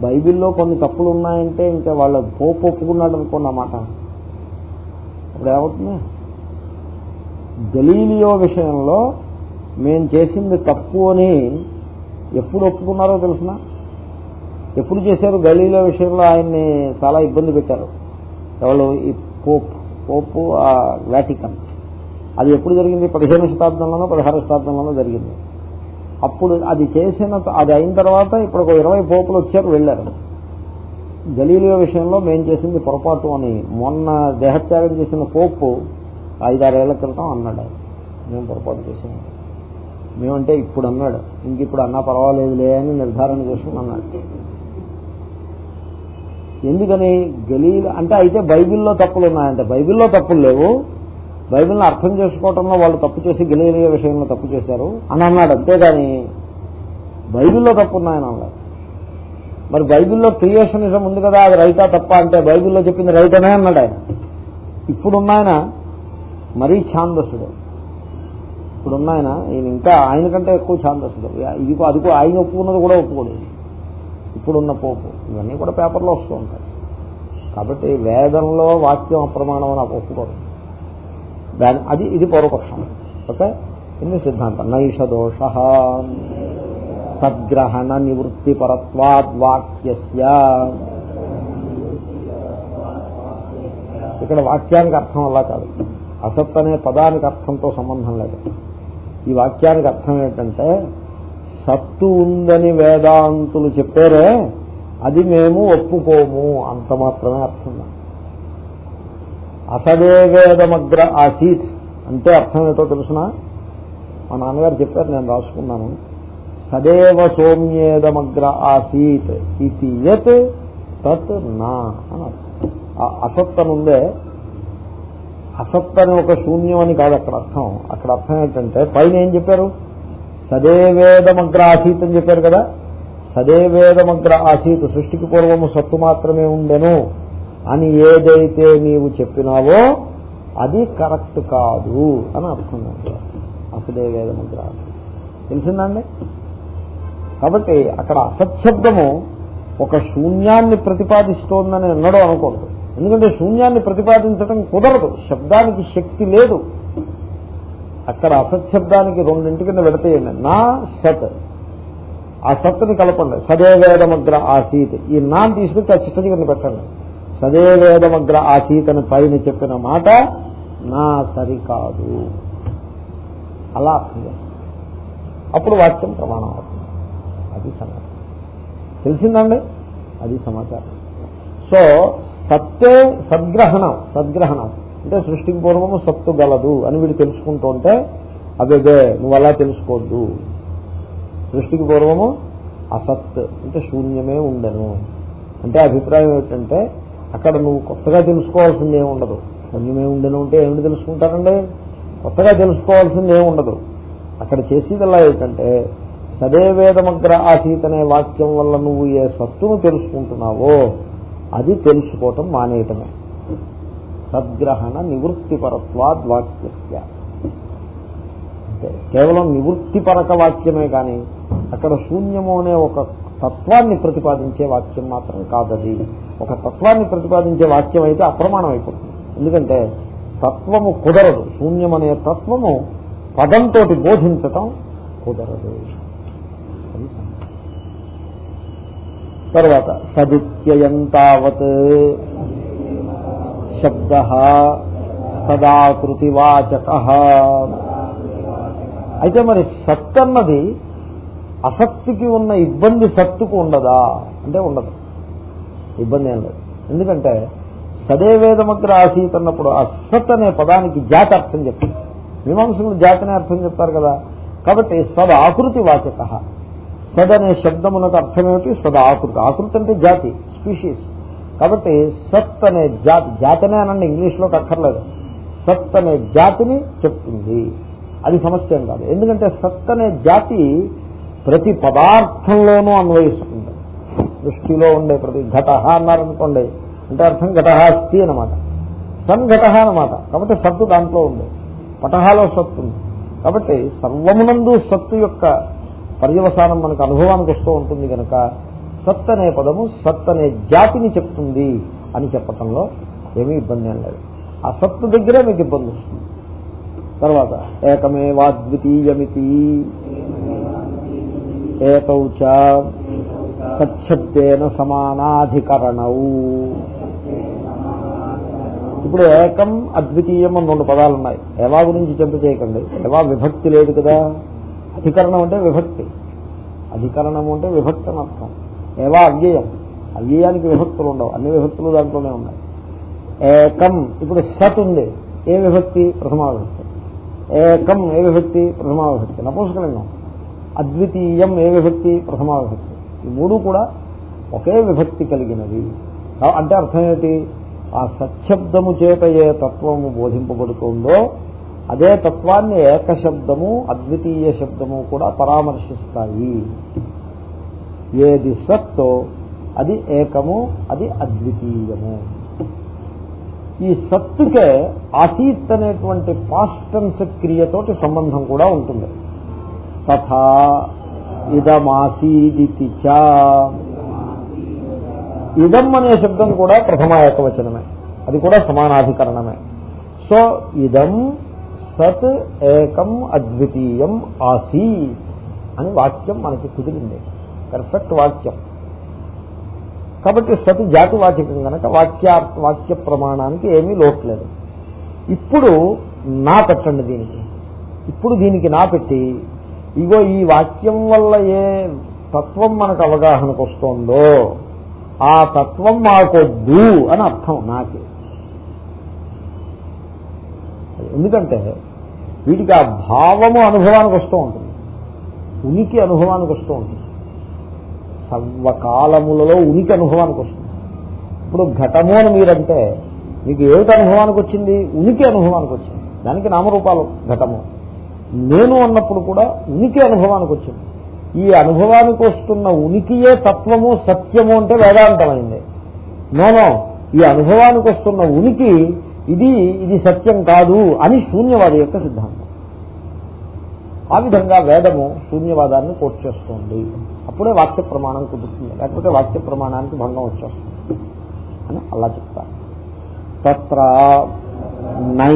బైబిల్లో కొన్ని తప్పులు ఉన్నాయంటే ఇంకా వాళ్ళ పోపు ఒప్పుకున్నాడు అనుకోండి అన్నమాట ఇప్పుడు ఏమవుతుంది? గలీలియో విషయంలో మేము చేసింది తప్పు అని ఎప్పుడు ఒప్పుకున్నారో తెలిసిన? ఎప్పుడు చేశారు గలీలియో విషయంలో ఆయన్ని చాలా ఇబ్బంది పెట్టారు. ఎవరు? ఈ పోప్ పోపు వ్యాటికన్ అది ఎప్పుడు జరిగింది? పదిహేను శతాబ్దంలోనో పదహారు శతాబ్దంలోనో జరిగింది. అప్పుడు అది చేసిన అది అయిన తర్వాత ఇప్పుడు ఒక ఇరవై పోపులు వచ్చారు వెళ్ళారు. గలీలియో విషయంలో మేము చేసింది పొరపాటు అని మొన్న దేహత్యాగం చేసిన పోపు ఐదారేళ్ళ క్రితం అన్నాడు మేము పొరపాటు చేసాము మేమంటే ఇప్పుడు అన్నాడు. ఇంక ఇప్పుడు అన్నా పర్వాలేదులే అని నిర్ధారణ చేసుకుని అన్నాడు. ఎందుకని గలీలు అంటే అయితే బైబిల్లో తప్పులు ఉన్నాయంటే. బైబిల్లో తప్పులు లేవు. బైబిల్ని అర్థం చేసుకోవటంలో వాళ్ళు తప్పు చేసి గలీలియ విషయంలో తప్పు చేశారు అని అన్నాడు. అంతేగాని బైబిల్లో తప్పు ఉన్నాయని అన్నాడు మరి బైబిల్లో క్రియేషనిజం ఉంది కదా అది రైటా తప్ప అంటే బైబిల్లో చెప్పింది రైట్ అనే అన్నాడు ఆయన. ఇప్పుడున్నాయన మరీ ఛాందసుడు ఇప్పుడున్నాయన ఈయన ఇంకా ఆయన కంటే ఎక్కువ ఛాందసుడు ఇది అది ఆయన ఒప్పుకున్నది కూడా ఒప్పుకోడు. ఇప్పుడున్న పోపు. ఇవన్నీ కూడా పేపర్లో వస్తూ ఉంటాయి. కాబట్టి వేదంలో వాక్యం అప్రమాణం అని ఒప్పుకోరు. దాని అది ఇది పూర్వపక్షం. ఓకే? ఇది సిద్ధాంతం. నైష దోష. సద్గ్రహణ నివృత్తి పరత్వాద్వాక్యస్య ఇక్కడ వాక్యానికి అర్థం అలా కాదు. అసత్ అనే పదానికి అర్థంతో సంబంధం లేదు. ఈ వాక్యానికి అర్థం ఏంటంటే సత్తు ఉందని వేదాంతులు చెప్పారే అది మేము ఒప్పుకోము. అంత మాత్రమే అర్థం. అసదే వేదమగ్ర ఆసీత్ అంటే అర్థం ఏంటో తెలుసిన? మా నాన్నగారు చెప్పారు నేను రాసుకున్నాను. సదేవ సోమ్యేదమగ్ర ఆసీత్ ఇది యత్ తత్ నా అని అసత్ అనుందే అసత్ అని ఒక శూన్యం అని కాదు అక్కడ అర్థం. అక్కడ అర్థం ఏంటంటే పైన ఏం చెప్పారు? సదేవేదమగ్ర ఆసీత్ అని చెప్పారు కదా? సదేవేదమగ్ర ఆసీత్ సృష్టికి పూర్వము సత్తు మాత్రమే ఉండెను. అని ఏదైతే నీవు చెప్పినావో అది కరెక్ట్ కాదు అని అర్థం అసలే వేదముద్ర. తెలిసిందండి? కాబట్టి అక్కడ అసత్శబ్దము ఒక శూన్యాన్ని ప్రతిపాదిస్తోందని ఎన్నడో అనుకోండి ఎందుకంటే శూన్యాన్ని ప్రతిపాదించడం కుదరదు. శబ్దానికి శక్తి లేదు. అక్కడ అసత్శబ్దానికి రెండింటి కింద పెడితేయండి నా సత్. ఆ సత్తుని కలపండి. సదేవేదమగ్ర ఆసీత్. ఈ నా తీసుకొచ్చి ఆ చిట్టది కింద పెట్టండి. సదేవేదమగ్ర ఆ చీతను పైన చెప్పిన మాట నా సరికాదు. అలా అర్థం. అప్పుడు వాక్యం ప్రమాణం అవుతుంది. అది సంగతి తెలిసిందండి? అది సమాచారం. సో సత్తే సద్గ్రహణం సద్గ్రహణం. అంటే సృష్టికి పూర్వము సత్తు గలదు అని వీడు తెలుసుకుంటూ ఉంటే అదేదే నువ్వు అలా తెలుసుకోవద్దు. సృష్టికి పూర్వము అసత్ అంటే శూన్యమే ఉండను. అంటే అభిప్రాయం ఏంటంటే అక్కడ నువ్వు కొత్తగా తెలుసుకోవాల్సింది ఏమి ఉండదు. శూన్యమే ఉండను ఉంటే ఏమిటి తెలుసుకుంటారండి? కొత్తగా తెలుసుకోవాల్సింది ఏమి ఉండదు. అక్కడ చేసేదల్లా ఏంటంటే సదేవేదమగ్ర ఆసీత్ అనే వాక్యం వల్ల నువ్వు ఏ సత్తును తెలుసుకుంటున్నావో అది తెలుసుకోవటం మానేయటమే. సద్గ్రహణ నివృత్తిపరత్వాద్ వాక్య కేవలం నివృత్తిపరక వాక్యమే కాని అక్కడ శూన్యము అనే ఒక తత్వాన్ని ప్రతిపాదించే వాక్యం మాత్రం కాదది. ఒక తత్వాన్ని ప్రతిపాదించే వాక్యం అయితే అప్రమాణం అయిపోతుంది ఎందుకంటే తత్వము కుదరదు. శూన్యం అనే తత్వము పదంతో బోధించటం కుదరదు. తర్వాత సదిత్యయంతావత్ శబ్ద సదాకృతివాచక. అయితే మరి సత్ అన్నది అసక్తికి ఉన్న ఇబ్బంది సత్తుకు ఉండదా? అంటే ఉండదు. ఇబ్బంది ఏం లేదు. ఎందుకంటే సదేవేదమగ్ర ఆసీత్ అన్నప్పుడు ఆ సత్ అనే పదానికి జాతి అర్థం చెప్తారు మీమాంసకులు జాతిని అర్థం చెప్తారు కదా. కాబట్టి సద్ ఆకృతి వాచక. సద్ అనే శబ్దమునకు అర్థమేమిటి సద్ ఆకృతి. ఆకృతి అంటే జాతి స్పీషీస్. కాబట్టి సత్ అనే జాతి జాతనే అనండి ఇంగ్లీష్లోకి అక్కర్లేదు. సత్ అనే జాతిని చెప్తుంది అది సమస్య కాదు. ఎందుకంటే సత్ అనే జాతి ప్రతి పదార్థంలోనూ అన్వయిస్తుంది దృష్టిలో ఉండే ప్రతి ఘట అన్నారనుకోండి అంటే అర్థం ఘట అస్థి అనమాట సన్ ఘట అనమాట కాబట్టి సత్తు దాంట్లో ఉంది. పటహాలో సత్తు ఉంది. కాబట్టి సర్వమునందు సత్తు యొక్క పర్యవసానం మనకు అనుభవానికి వస్తూ ఉంటుంది కనుక సత్ అనే పదము సత్ అనే జాతిని చెప్తుంది అని చెప్పటంలో ఏమీ ఇబ్బంది ఏం లేదు. ఆ సత్తు దగ్గరే మీకు ఇబ్బంది వస్తుంది. తర్వాత ఏకమేవాద్వితీయమితి ఏకౌ సత్శబ్దేన సమానాధికరణౌ. ఇప్పుడు ఏకం అద్వితీయం అని రెండు పదాలు ఉన్నాయి ఏవా గురించి చెంప చేయకండి. ఏవా విభక్తి లేదు కదా? అధికరణం అంటే విభక్తి. అధికరణం అంటే విభక్తి అని అర్థం ఏవా అవ్యయం? అవ్యయానికి విభక్తులు ఉండవు. అన్ని విభక్తులు దాంట్లోనే ఉన్నాయి. ఏకం ఇప్పుడు సత్ ఉంది. ఏ విభక్తి? ప్రథమా విభక్తి. ఏకం ఏ విభక్తి? ప్రథమా విభక్తి. నపుంసకలింగం. అద్వితీయం ఏ విభక్తి? ప్రథమా విభక్తి. ఈ మూడు కూడా ఒకే విభక్తి కలిగినవి. అంటే అర్థం ఆ సత్శబ్దము చేత ఏ తత్వము బోధింపబడుతుందో అదే తత్వాన్ని ఏకశబ్దము అద్వితీయ శబ్దము కూడా పరామర్శిస్తాయి. ఏది సత్తో అది ఏకము అది అద్వితీయము. ఈ సత్తుకే ఆసీత్ అనేటువంటి పాస్టన్స్ క్రియతోటి సంబంధం కూడా ఉంటుంది. తథా ఇదమాసీదితి చ. ఇదం అనే శబ్దం కూడా ప్రథమ ఏకవచనమే. అది కూడా సమానాధికరణమే. సో ఇదం సత్ ఏకం అద్వితీయం ఆసీత్ అని వాక్యం మనకి కుదిరింది. పర్ఫెక్ట్ వాక్యం. కాబట్టి సత్ జాతి వాచకం కనుక వాక్యా వాక్య ప్రమాణానికి ఏమీ లోట్లేదు ఇప్పుడు నా పెట్టండి దీనికి. ఇప్పుడు దీనికి నా పెట్టి ఇగో ఈ వాక్యం వల్ల ఏ తత్వం మనకు అవగాహనకు వస్తోందో ఆ తత్వం మాకొద్దు అని అర్థం నాకే. ఎందుకంటే వీటికి ఆ భావము అనుభవానికి వస్తూ ఉంటుంది. ఉనికి అనుభవానికి వస్తూ ఉంటుంది. సర్వకాలములలో ఉనికి అనుభవానికి వస్తుంది. ఇప్పుడు ఘటము అని మీరంటే మీకు ఏమిటి అనుభవానికి వచ్చింది? ఉనికి అనుభవానికి వచ్చింది. దానికి నామరూపాలు ఘటము. నేను అన్నప్పుడు కూడా ఉనికి అనుభవానికి వచ్చింది. ఈ అనుభవానికి వస్తున్న ఉనికియే తత్వము సత్యము అంటే వేదాంతమైంది. నోనో ఈ అనుభవానికి వస్తున్న ఉనికి ఇది ఇది సత్యం కాదు అని శూన్యవాది యొక్క సిద్ధాంతం. ఆ విధంగా వేదము శూన్యవాదాన్ని కోట్ చేస్తుంది. అప్పుడే వాక్య ప్రమాణం కుదురుతుంది. లేకపోతే వాక్య ప్రమాణానికి భంగం వచ్చేస్తుంది. అని అలా చెప్తారు. తత్ర నై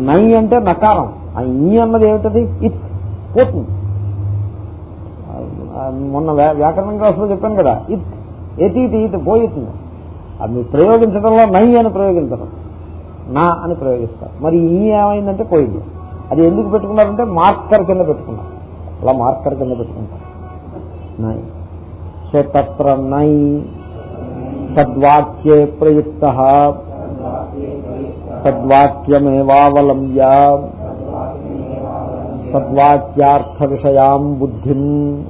నై అంటే నకారం. ఆ ఈ అన్నది ఏమిటది? ఇత్ పోతుంది. మొన్న వ్యా- వ్యాకరణం క్లాసులో చెప్పాను కదా. ఇత్ ఎతి ఇతి ఇత్ పోయితుంది. అది మీరు ప్రయోగించడంలో నై అని ప్రయోగించడం. నా అని ప్రయోగిస్తారు. మరి ఈ ఏమైందంటే పోయింది. అది ఎందుకు పెట్టుకున్నారంటే మార్కర్ కింద పెట్టుకున్నారు. అలా మార్కర్ కింద పెట్టుకుంటారు. నై సో తత్ర నై సద్వాక్యే ప్రయుక్త. సద్వాక్యమేవావలంబ్య. సద్వాక్యార్థ విషయాం బుద్ధిం.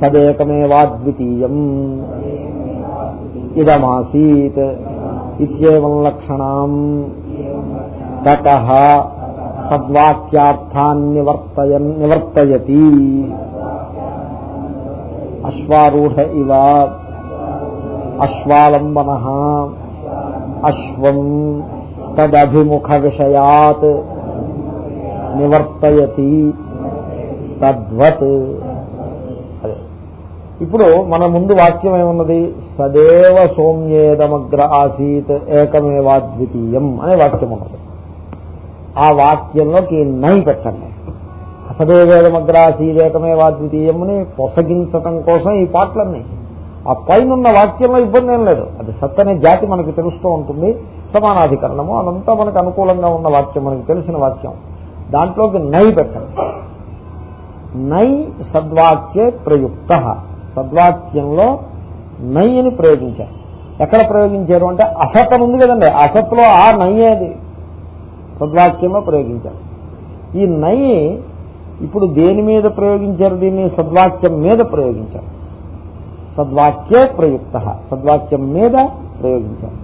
సదేకమేవాద్వితీయం. ఇదమాసీత్ ఇత్యేవం లక్షణం. తత సద్వాక్యార్థాన్నివర్తయన్ నివర్తయతి. అశ్వారూఢ ఇవ. అశ్వాలంబన. అశ్వం తదభిముఖ విషయాత్. నివర్తయతి. తద్వత్. అదే. ఇప్పుడు మన ముందు వాక్యం ఏమున్నది? సదేవ సౌమ్యేదమగ్ర ఆసీత్ ఏకమేవాద్వితీయం అనే వాక్యం ఉన్నది ఆ వాక్యంలోకి నై పెట్టండి. సదేవేదమగ్ర ఆసీత్ ఏకమేవాద్వితీయం అని పొసగించటం కోసం ఈ పాటలన్నీ. ఆ పైన వాక్యంలో ఇబ్బంది ఏం లేదు. అది సత్తనే జాతి మనకు తెలుస్తూ ఉంటుంది. సమానాధికరణము అదంతా మనకు అనుకూలంగా ఉన్న వాక్యం మనకు తెలిసిన వాక్యం. దాంట్లోకి నై పెట్టండి నై సద్వాక్యే ప్రయుక్త. సద్వాక్యంలో నై అని ప్రయోగించారు. ఎక్కడ ప్రయోగించారు అంటే అసత్ ఉంది కదండి. అసత్లో ఆ నయ్యేది సద్వాక్యంలో ప్రయోగించారు. ఈ నై ఇప్పుడు దేని మీద ప్రయోగించారు? దీన్ని సద్వాక్యం మీద ప్రయోగించారు. సద్వాక్యే ప్రయుక్త. సద్వాక్యం మీద ప్రయోగించారు.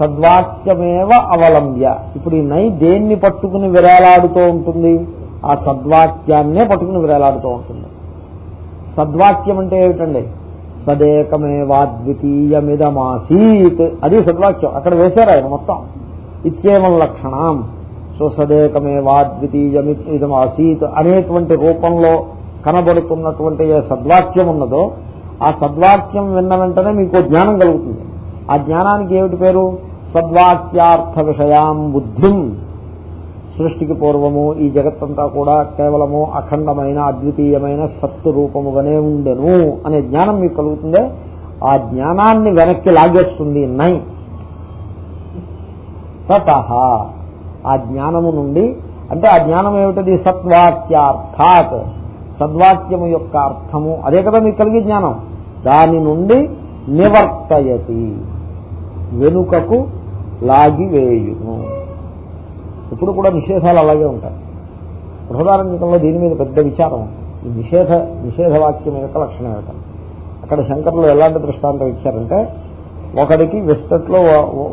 సద్వాక్యమేవ అవలంబ్య. ఇప్పుడు ఈ నై దేన్ని పట్టుకుని విరాలాడుతూ ఉంటుంది? ఆ సద్వాక్యాన్నే పట్టుకుని విరాలాడుతూ ఉంటుంది. సద్వాక్యం అంటే ఏమిటండి? సదేకమేవాద్వితీయమిదమాసీత్. అది సద్వాక్యం. అక్కడ వేశారు ఆయన మొత్తం. ఇత్యేవం లక్షణం. సో సదేకమేవాద్వితీయమిదమాసీత్ అనేటువంటి రూపంలో కనబడుతున్నటువంటి ఏ సద్వాక్యం ఉన్నదో ఆ సద్వాక్యం విన్న వెంటనే మీకు జ్ఞానం కలుగుతుంది. ఆ జ్ఞానానికి ఏమిటి పేరు? సద్వాక్యార్థ విషయాం బుద్ధిం. సృష్టికి పూర్వము ఈ జగత్తంతా కూడా కేవలము అఖండమైన అద్వితీయమైన సత్తు రూపముగానే ఉండెను అనే జ్ఞానం మీకు కలుగుతుందే? ఆ జ్ఞానాన్ని వెనక్కి లాగేస్తుంది నై. తత. ఆ జ్ఞానము నుండి అంటే ఆ జ్ఞానం ఏమిటది? సత్వాక్యార్థాత్ సద్వాక్యము యొక్క అర్థము అదే కదా మీకు కలిగే జ్ఞానం. దాని నుండి నివర్తయతి. వెనుకకు లాగివేయును ఇప్పుడు కూడా నిషేధాలు అలాగే ఉంటాయి. బృహదారంకంలో దీని మీద పెద్ద విచారం ఈ నిషేధ నిషేధవాక్యం యొక్క లక్షణం ఏమిట? అక్కడ శంకర్లు ఎలాంటి దృష్టాంతం ఇచ్చారంటే ఒకడికి విస్తట్లో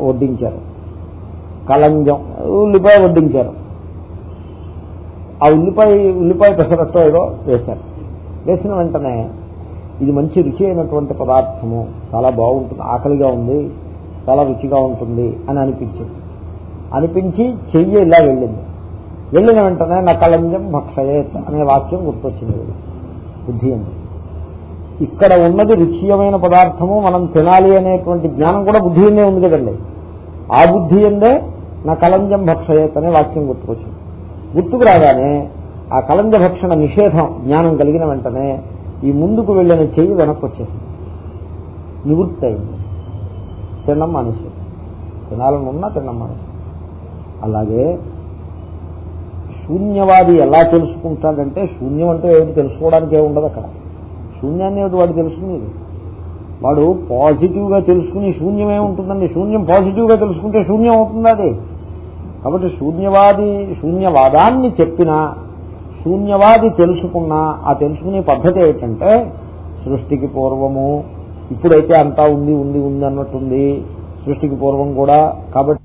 వడ్డించారు. కలంజం ఉల్లిపాయ వడ్డించారు. ఆ ఉల్లిపాయ ఉల్లిపాయ పెసరట్టో ఏదో వేశారు. వేసిన వెంటనే ఇది మంచి రుచి అయినటువంటి పదార్థము. చాలా బాగుంటుంది ఆకలిగా ఉంది. చాలా రుచిగా ఉంటుంది అని అనిపించింది. అనిపించి చెయ్యి ఇలా వెళ్ళింది. వెళ్ళిన వెంటనే నకలంజం కలంజం భక్షయేత్ అనే వాక్యం గుర్తొచ్చింది బుద్ధి అండి ఇక్కడ ఉన్నది రుచియమైన పదార్థము మనం తినాలి అనేటువంటి జ్ఞానం కూడా బుద్ధి అందే ఉంది కదండి. ఆ బుద్ధి అందే నా కలంజం భక్షయేత్ అనే వాక్యం గుర్తుకొచ్చింది గుర్తుకు రాగానే ఆ కలంజ భక్షణ నిషేధం జ్ఞానం కలిగిన వెంటనే ఈ ముందుకు వెళ్ళిన చెయ్యి వెనక్కి వచ్చేసింది నివృత్తి అయింది తినడం మానేసి తినాలని ఉన్నా తినడం మానేసి అలాగే శూన్యవాది ఎలా తెలుసుకుంటాడంటే శూన్యం అంటే ఏమిటి తెలుసుకోవడానికి ఏమి ఉండదు అక్కడ. శూన్యాన్ని ఏమిటి వాడు తెలుసుకునేది? వాడు పాజిటివ్గా తెలుసుకుని శూన్యం ఏముంటుందండి శూన్యం పాజిటివ్గా తెలుసుకుంటే శూన్యం అవుతుంది అది? కాబట్టి శూన్యవాది శూన్యవాదాన్ని చెప్పినా శూన్యవాది తెలుసుకున్నా ఆ తెలుసుకునే పద్ధతి ఏంటంటే సృష్టికి పూర్వము ఇప్పుడైతే అంతా ఉంది ఉంది ఉంది అన్నట్టుంది. సృష్టికి పూర్వం కూడా. కాబట్టి